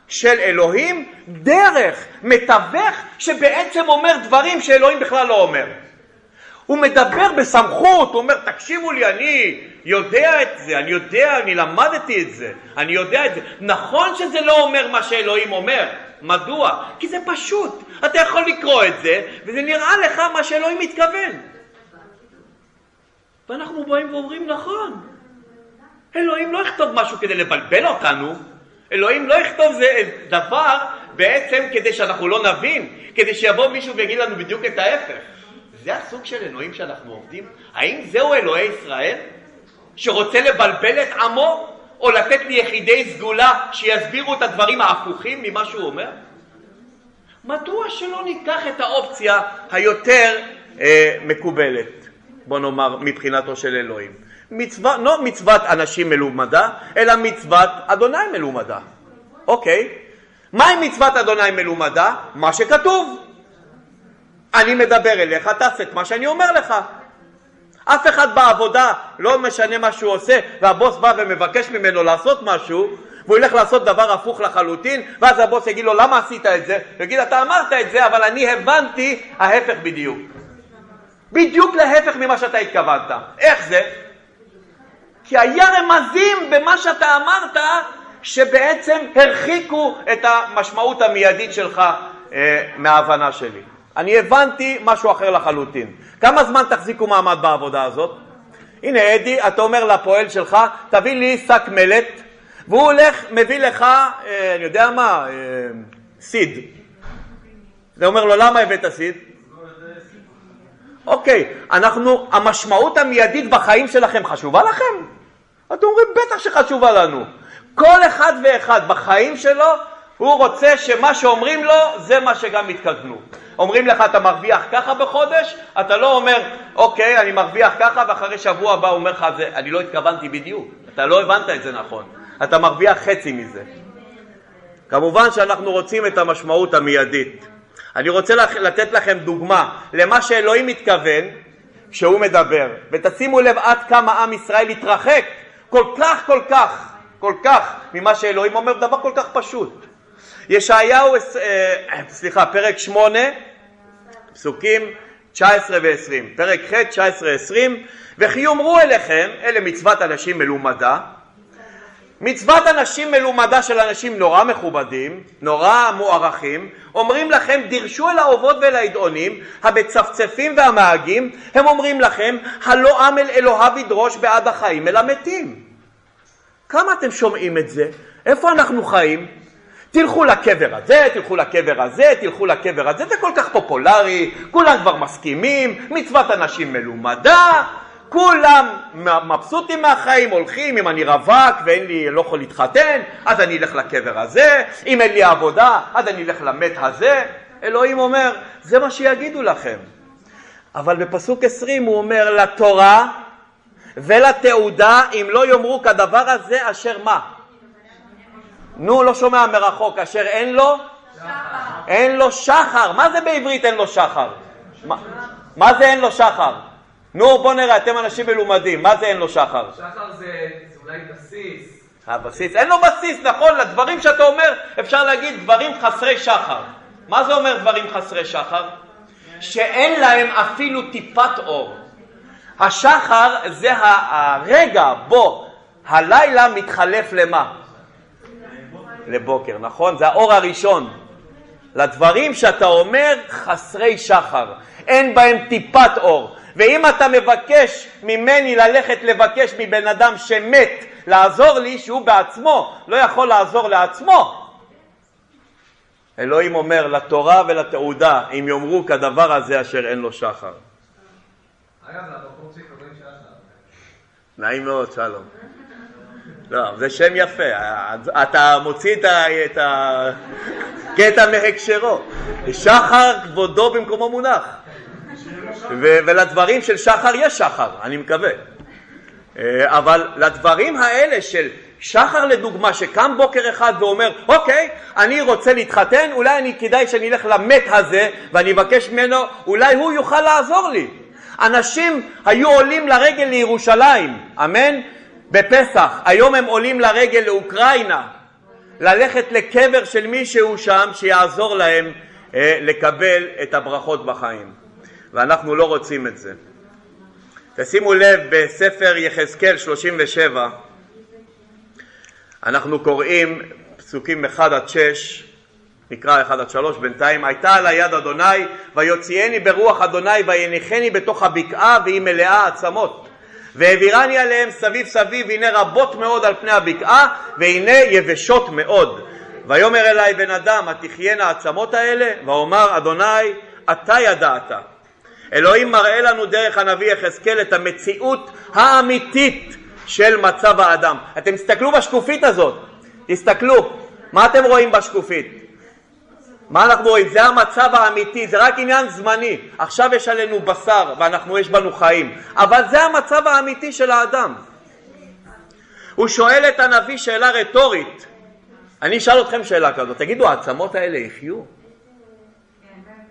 של אלוהים דרך מתווך שבעצם אומר דברים שאלוהים בכלל לא אומר. הוא מדבר בסמכות, הוא אומר תקשיבו לי אני יודע את זה, אני יודע, אני למדתי את זה, אני יודע את זה. נכון שזה לא אומר מה שאלוהים אומר, מדוע? כי זה פשוט, אתה יכול לקרוא את זה וזה נראה לך מה שאלוהים מתכוון. ואנחנו באים ואומרים נכון, אלוהים לא יכתוב משהו כדי לבלבל אותנו, אלוהים לא יכתוב זה דבר בעצם כדי שאנחנו לא נבין, כדי שיבוא מישהו ויגיד לנו בדיוק את ההפך. זה הסוג של אלוהים שאנחנו עובדים? האם זהו אלוהי ישראל שרוצה לבלבל את עמו או לתת ליחידי סגולה שיסבירו את הדברים ההפוכים ממה שהוא אומר? מדוע שלא ניקח את האופציה היותר אה, מקובלת? בוא נאמר, מבחינתו של אלוהים. מצווה, לא מצוות אנשים מלומדה, אלא מצוות אדוני מלומדה. אוקיי, מהי מצוות אדוני מלומדה? מה שכתוב. אני מדבר אליך, תעשה את מה שאני אומר לך. אף אחד בעבודה, לא משנה מה שהוא עושה, והבוס בא ומבקש ממנו לעשות משהו, והוא ילך לעשות דבר הפוך לחלוטין, ואז הבוס יגיד לו למה עשית את זה? הוא יגיד אתה אמרת את זה, אבל אני הבנתי ההפך בדיוק. בדיוק להפך ממה שאתה התכוונת. איך זה? כי היה רמזים במה שאתה אמרת שבעצם הרחיקו את המשמעות המיידית שלך אה, מההבנה שלי. אני הבנתי משהו אחר לחלוטין. כמה זמן תחזיקו מעמד בעבודה הזאת? הנה אדי, אתה אומר לפועל שלך, תביא לי שק מלט, והוא הולך, מביא לך, אה, אני יודע מה, אה, סיד. זה אומר לו, למה הבאת סיד? אוקיי, אנחנו, המשמעות המיידית בחיים שלכם חשובה לכם? אתם אומרים, בטח שחשובה לנו. כל אחד ואחד בחיים שלו, הוא רוצה שמה שאומרים לו, זה מה שגם יתכוונו. אומרים לך, אתה מרוויח ככה בחודש, אתה לא אומר, אוקיי, אני מרוויח ככה, ואחרי שבוע הבא הוא אומר לך, אני לא התכוונתי בדיוק. אתה לא הבנת את זה נכון. אתה מרוויח חצי מזה. כמובן שאנחנו רוצים את המשמעות המיידית. אני רוצה לתת לכם דוגמה למה שאלוהים מתכוון כשהוא מדבר, ותשימו לב עד כמה עם ישראל התרחק כל כך, כל כך, כל כך ממה שאלוהים אומר, דבר כל כך פשוט. ישעיהו, אה, סליחה, פרק 8, פסוקים 19 ו-20, פרק ח' 19-20, וכי יאמרו אליכם, אלה מצוות אנשים מלומדה, מצוות אנשים מלומדה של אנשים נורא מכובדים, נורא מוערכים, אומרים לכם דירשו אל האובות ואל הידעונים, המצפצפים והמאגים, הם אומרים לכם הלא עם אל אלוהיו ידרוש בעד החיים אל המתים. כמה אתם שומעים את זה? איפה אנחנו חיים? תלכו לקבר הזה, תלכו לקבר הזה, תלכו לקבר הזה, זה כל כך פופולרי, כולם כבר מסכימים, מצוות אנשים מלומדה, כולם מבסוטים מהחיים, הולכים, אם אני רווק ואין לי, לא יכול להתחתן, אז אני אלך לקבר הזה, אם אין לי עבודה, אז אני אלך למת הזה. אלוהים אומר, זה מה שיגידו לכם. אבל בפסוק עשרים הוא אומר, לתורה ולתעודה, אם לא יאמרו כדבר הזה אשר מה? נו, לא שומע מרחוק, אשר אין לו? שחר. אין לו שחר. מה זה בעברית אין לו שחר? מה, מה זה אין לו שחר? נו, בוא נראה, אתם אנשים מלומדים, מה זה אין לו שחר? שחר זה, זה אולי בסיס. הבסיס, אין לו בסיס, נכון, לדברים שאתה אומר אפשר להגיד דברים חסרי שחר. מה זה אומר דברים חסרי שחר? שאין להם אפילו טיפת אור. השחר זה הרגע בו הלילה מתחלף למה? לבוקר, נכון? זה האור הראשון. לדברים שאתה אומר חסרי שחר, אין בהם טיפת אור. ואם אתה מבקש ממני ללכת לבקש מבן אדם שמת לעזור לי, שהוא בעצמו לא יכול לעזור לעצמו, אלוהים אומר לתורה ולתעודה, אם יאמרו כדבר הזה אשר אין לו שחר. אגב. נעים מאוד, שלום. לא, זה שם יפה, אתה מוציא את הקטע מהקשרו. שחר כבודו במקומו מונח. ולדברים של שחר יש שחר, אני מקווה. אה, אבל לדברים האלה של שחר לדוגמה, שקם בוקר אחד ואומר, אוקיי, אני רוצה להתחתן, אולי אני כדאי שאני אלך למת הזה ואני אבקש ממנו, אולי הוא יוכל לעזור לי. אנשים היו עולים לרגל לירושלים, אמן? בפסח, היום הם עולים לרגל לאוקראינה, ללכת לקבר של מישהו שם שיעזור להם אה, לקבל את הברכות בחיים. ואנחנו לא רוצים את זה. תשימו לב, בספר יחזקאל 37 אנחנו קוראים פסוקים 1 עד 6, נקרא 1 עד 3 בינתיים, הייתה על היד אדוני ויוציאני ברוח אדוני ויניחני בתוך הבקעה והיא מלאה עצמות והעבירני עליהם סביב סביב הנה רבות מאוד על פני הבקעה והנה יבשות מאוד ויאמר אלי בן אדם התחיינה העצמות האלה ואומר אדוני אתה ידעת אלוהים מראה לנו דרך הנביא יחזקאל את המציאות האמיתית של מצב האדם. אתם תסתכלו בשקופית הזאת, תסתכלו, מה אתם רואים בשקופית? מה אנחנו רואים? זה המצב האמיתי, זה רק עניין זמני. עכשיו יש עלינו בשר ואנחנו, יש בנו חיים, אבל זה המצב האמיתי של האדם. הוא שואל את הנביא שאלה רטורית. אני אשאל אתכם שאלה כזאת, תגידו, העצמות האלה יחיו?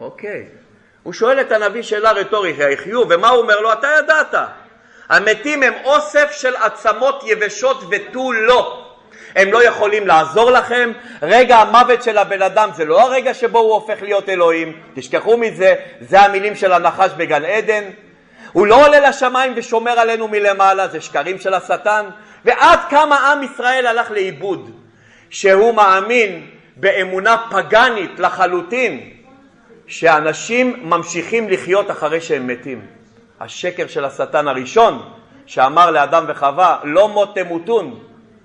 אוקיי. הוא שואל את הנביא שאלה רטורית, יחיו, ומה הוא אומר לו? אתה ידעת. המתים הם אוסף של עצמות יבשות ותו לא. הם לא יכולים לעזור לכם. רגע המוות של הבן אדם זה לא הרגע שבו הוא הופך להיות אלוהים, תשכחו מזה, זה המילים של הנחש בגן עדן. הוא לא עולה לשמיים ושומר עלינו מלמעלה, זה שקרים של השטן. ועד כמה עם ישראל הלך לאיבוד, שהוא מאמין באמונה פגאנית לחלוטין, שאנשים ממשיכים לחיות אחרי שהם מתים. השקר של השטן הראשון שאמר לאדם וחווה לא מות תמותון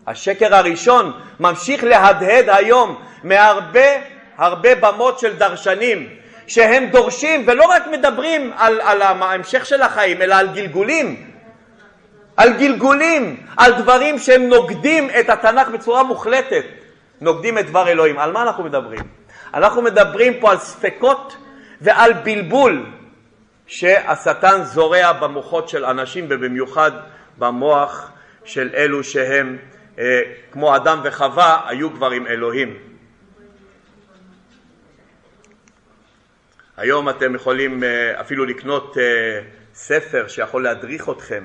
השקר הראשון ממשיך להדהד היום מהרבה הרבה במות של דרשנים שהם דורשים ולא רק מדברים על, על ההמשך של החיים אלא על גלגולים על גלגולים, על דברים שהם נוגדים את התנ"ך בצורה מוחלטת נוגדים את דבר אלוהים. על מה אנחנו מדברים? אנחנו מדברים פה על ספקות ועל בלבול שהשטן זורע במוחות של אנשים ובמיוחד במוח של אלו שהם אה, כמו אדם וחווה היו כבר עם אלוהים. היום אתם יכולים אה, אפילו לקנות אה, ספר שיכול להדריך אתכם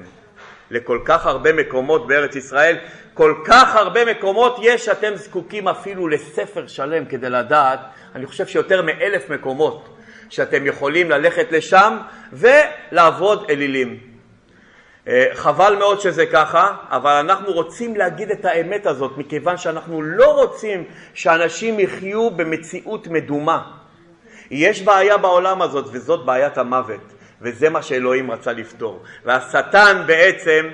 לכל כך הרבה מקומות בארץ ישראל, כל כך הרבה מקומות יש שאתם זקוקים אפילו לספר שלם כדי לדעת, אני חושב שיותר מאלף מקומות שאתם יכולים ללכת לשם ולעבוד אלילים. אה, חבל מאוד שזה ככה, אבל אנחנו רוצים להגיד את האמת הזאת מכיוון שאנחנו לא רוצים שאנשים יחיו במציאות מדומה. יש בעיה בעולם הזאת וזאת בעיית המוות וזה מה שאלוהים רצה לפתור. והשטן בעצם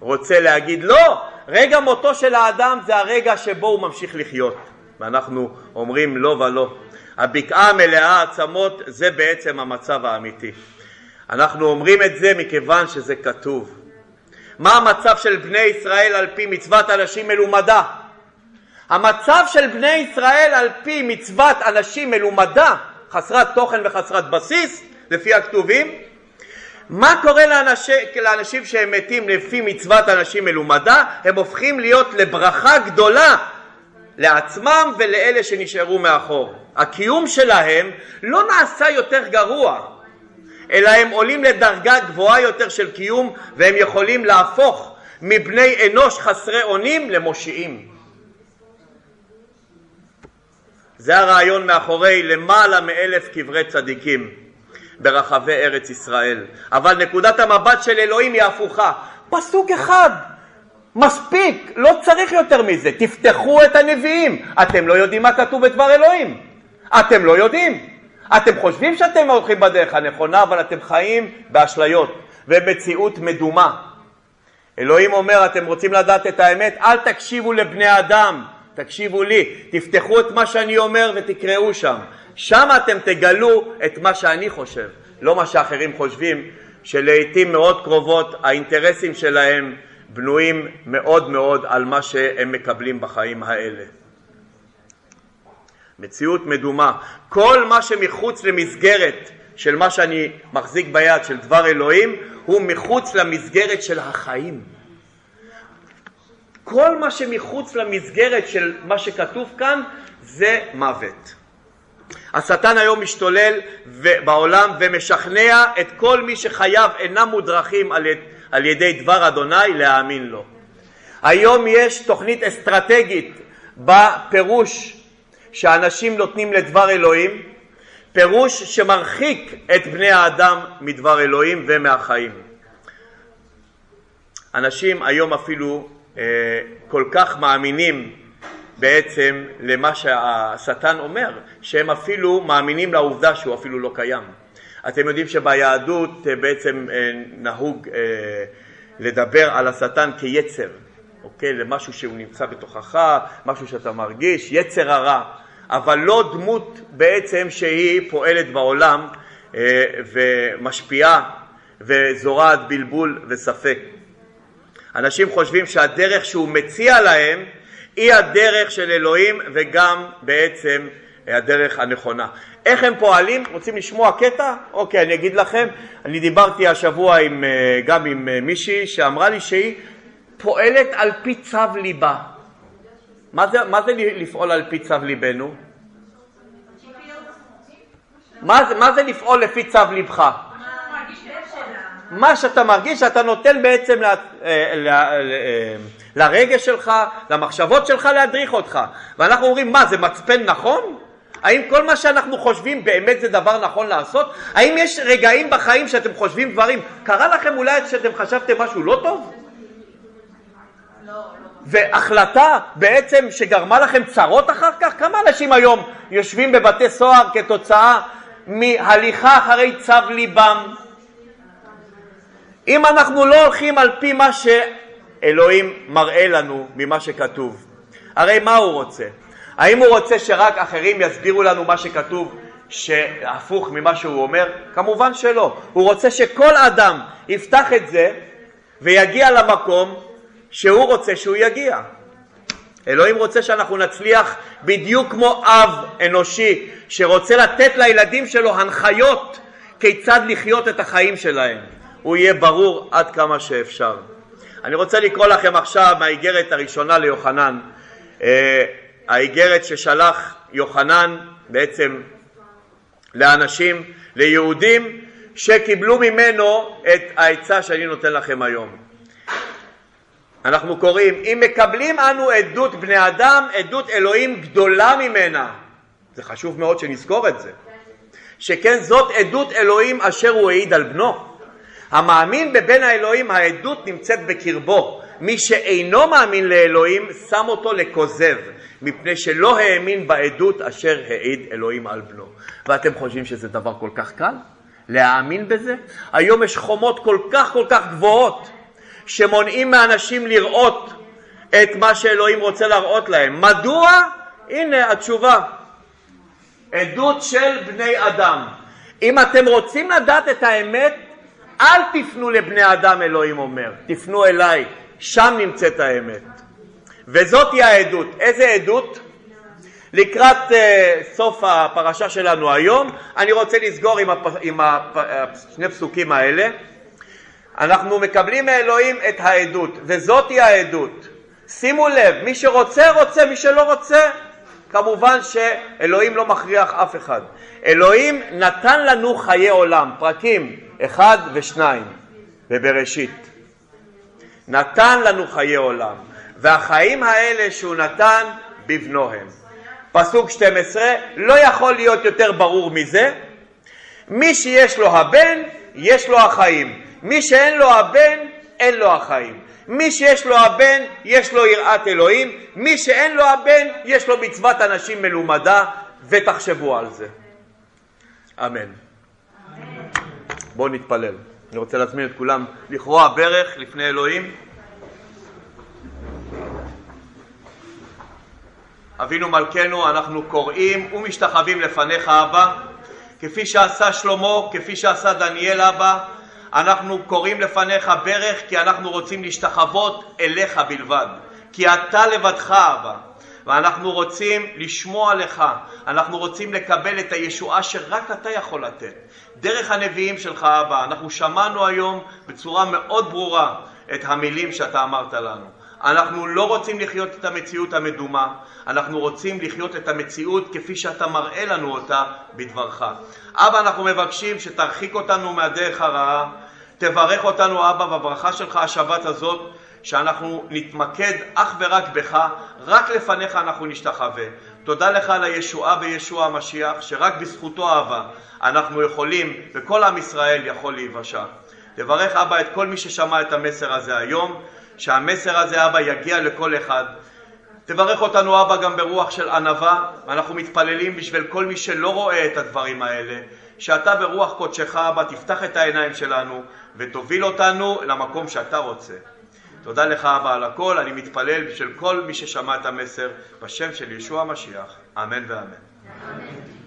רוצה להגיד לא, רגע מותו של האדם זה הרגע שבו הוא ממשיך לחיות. ואנחנו אומרים לא ולא. הבקעה מלאה עצמות זה בעצם המצב האמיתי. אנחנו אומרים את זה מכיוון שזה כתוב. מה המצב של בני ישראל על פי מצוות אנשים מלומדה? המצב של בני ישראל על פי מצוות אנשים מלומדה, חסרת תוכן וחסרת בסיס, לפי הכתובים, מה קורה לאנשי, לאנשים שהם מתים לפי מצוות אנשים מלומדה? הם הופכים להיות לברכה גדולה לעצמם ולאלה שנשארו מאחור. הקיום שלהם לא נעשה יותר גרוע, אלא הם עולים לדרגה גבוהה יותר של קיום והם יכולים להפוך מבני אנוש חסרי אונים למושיעים. זה הרעיון מאחורי למעלה מאלף קברי צדיקים ברחבי ארץ ישראל. אבל נקודת המבט של אלוהים היא הפוכה. פסוק אחד, מספיק, לא צריך יותר מזה. תפתחו את הנביאים. אתם לא יודעים מה כתוב בדבר אלוהים. אתם לא יודעים. אתם חושבים שאתם הולכים בדרך הנכונה, אבל אתם חיים באשליות ובמציאות מדומה. אלוהים אומר, אתם רוצים לדעת את האמת? אל תקשיבו לבני אדם, תקשיבו לי, תפתחו את מה שאני אומר ותקראו שם. שם אתם תגלו את מה שאני חושב, לא מה שאחרים חושבים, שלעיתים מאוד קרובות האינטרסים שלהם בנויים מאוד מאוד על מה שהם מקבלים בחיים האלה. מציאות מדומה. כל מה שמחוץ למסגרת של מה שאני מחזיק ביד, של דבר אלוהים, הוא מחוץ למסגרת של החיים. כל מה שמחוץ למסגרת של מה שכתוב כאן זה מוות. השטן היום משתולל בעולם ומשכנע את כל מי שחייו אינם מודרכים על ידי דבר אדוני להאמין לו. היום יש תוכנית אסטרטגית בפירוש שאנשים נותנים לדבר אלוהים, פירוש שמרחיק את בני האדם מדבר אלוהים ומהחיים. אנשים היום אפילו אה, כל כך מאמינים בעצם למה שהשטן אומר, שהם אפילו מאמינים לעובדה שהוא אפילו לא קיים. אתם יודעים שביהדות אה, בעצם אה, נהוג אה, לדבר על השטן כיצר, אוקיי? למשהו שהוא נמצא בתוכך, משהו שאתה מרגיש, יצר הרע, אבל לא דמות בעצם שהיא פועלת בעולם ומשפיעה וזורעת בלבול וספק. אנשים חושבים שהדרך שהוא מציע להם היא הדרך של אלוהים וגם בעצם הדרך הנכונה. איך הם פועלים? רוצים לשמוע קטע? אוקיי, אני אגיד לכם. אני דיברתי השבוע עם, אה, גם עם אה, מישהי שאמרה לי שהיא פועלת על פי צו ליבה. מה זה, מה זה לפעול על פי צו ליבנו? מה זה, מה זה לפעול לפי צו ליבך? מה שאתה מרגיש, אתה נותן בעצם לה, אה, לה, לרגש שלך, למחשבות שלך להדריך אותך. ואנחנו אומרים, מה, זה מצפן נכון? האם כל מה שאנחנו חושבים באמת זה דבר נכון לעשות? האם יש רגעים בחיים שאתם חושבים דברים, קרה לכם אולי שאתם חשבתם משהו לא טוב? והחלטה בעצם שגרמה לכם צרות אחר כך? כמה אנשים היום יושבים בבתי סוהר כתוצאה מהליכה אחרי צו ליבם? אם אנחנו לא הולכים על פי מה שאלוהים מראה לנו ממה שכתוב, הרי מה הוא רוצה? האם הוא רוצה שרק אחרים יסבירו לנו מה שכתוב שהפוך ממה שהוא אומר? כמובן שלא. הוא רוצה שכל אדם יפתח את זה ויגיע למקום שהוא רוצה שהוא יגיע. אלוהים רוצה שאנחנו נצליח בדיוק כמו אב אנושי שרוצה לתת לילדים שלו הנחיות כיצד לחיות את החיים שלהם. הוא יהיה ברור עד כמה שאפשר. אני רוצה לקרוא לכם עכשיו מהאיגרת הראשונה ליוחנן, אה, האיגרת ששלח יוחנן בעצם לאנשים, ליהודים, שקיבלו ממנו את העצה שאני נותן לכם היום. אנחנו קוראים, אם מקבלים אנו עדות בני אדם, עדות אלוהים גדולה ממנה. זה חשוב מאוד שנזכור את זה. שכן זאת עדות אלוהים אשר הוא העיד על בנו. המאמין בבן האלוהים, העדות נמצאת בקרבו. מי שאינו מאמין לאלוהים, שם אותו לכוזב, מפני שלא האמין בעדות אשר העיד אלוהים על בנו. ואתם חושבים שזה דבר כל כך קל? להאמין בזה? היום יש חומות כל כך כל כך גבוהות, שמונעים מאנשים לראות את מה שאלוהים רוצה להראות להם. מדוע? הנה התשובה. עדות של בני אדם. אם אתם רוצים לדעת את האמת, אל תפנו לבני אדם, אלוהים אומר, תפנו אליי, שם נמצאת האמת. וזאת היא העדות. איזה עדות? לקראת uh, סוף הפרשה שלנו היום, אני רוצה לסגור עם, הפ... עם הפ... שני פסוקים האלה. אנחנו מקבלים מאלוהים את העדות, וזאת היא העדות. שימו לב, מי שרוצה רוצה, מי שלא רוצה, כמובן שאלוהים לא מכריח אף אחד. אלוהים נתן לנו חיי עולם, פרקים אחד ושניים בבראשית. נתן לנו חיי עולם, והחיים האלה שהוא נתן בבנו הם. פסוק 12, לא יכול להיות יותר ברור מזה, מי שיש לו הבן, יש לו החיים. מי שאין לו הבן, אין לו החיים. מי שיש לו הבן, יש לו יראת אלוהים, מי שאין לו הבן, יש לו מצוות אנשים מלומדה, ותחשבו על זה. אמן. בואו נתפלל. אני רוצה להזמין את כולם לכרוע ברך לפני אלוהים. אבינו מלכנו, אנחנו קוראים ומשתחווים לפניך, אבא, כפי שעשה שלמה, כפי שעשה דניאל, אבא, אנחנו קוראים לפניך ברך כי אנחנו רוצים להשתחוות אליך בלבד, כי אתה לבדך, אבא. ואנחנו רוצים לשמוע לך, אנחנו רוצים לקבל את הישועה שרק אתה יכול לתת. דרך הנביאים שלך, אבא, אנחנו שמענו היום בצורה מאוד ברורה את המילים שאתה אמרת לנו. אנחנו לא רוצים לחיות את המציאות המדומה, אנחנו רוצים לחיות את המציאות כפי שאתה מראה לנו אותה בדברך. אבא, אנחנו מבקשים שתרחיק אותנו מהדרך הרעה, תברך אותנו, אבא, בברכה שלך השבת הזאת, שאנחנו נתמקד אך ורק בך, רק לפניך אנחנו נשתחווה. תודה לך על הישועה בישוע המשיח, שרק בזכותו אבא אנחנו יכולים, וכל עם ישראל יכול להיוושע. תברך אבא את כל מי ששמע את המסר הזה היום, שהמסר הזה אבא יגיע לכל אחד. תברך אותנו אבא גם ברוח של ענווה, ואנחנו מתפללים בשביל כל מי שלא רואה את הדברים האלה, שאתה ברוח קודשך אבא תפתח את העיניים שלנו ותוביל אותנו למקום שאתה רוצה. תודה לך אבא על הכל, אני מתפלל בשביל כל מי ששמע את המסר בשם של ישוע המשיח, אמן ואמן. אמן.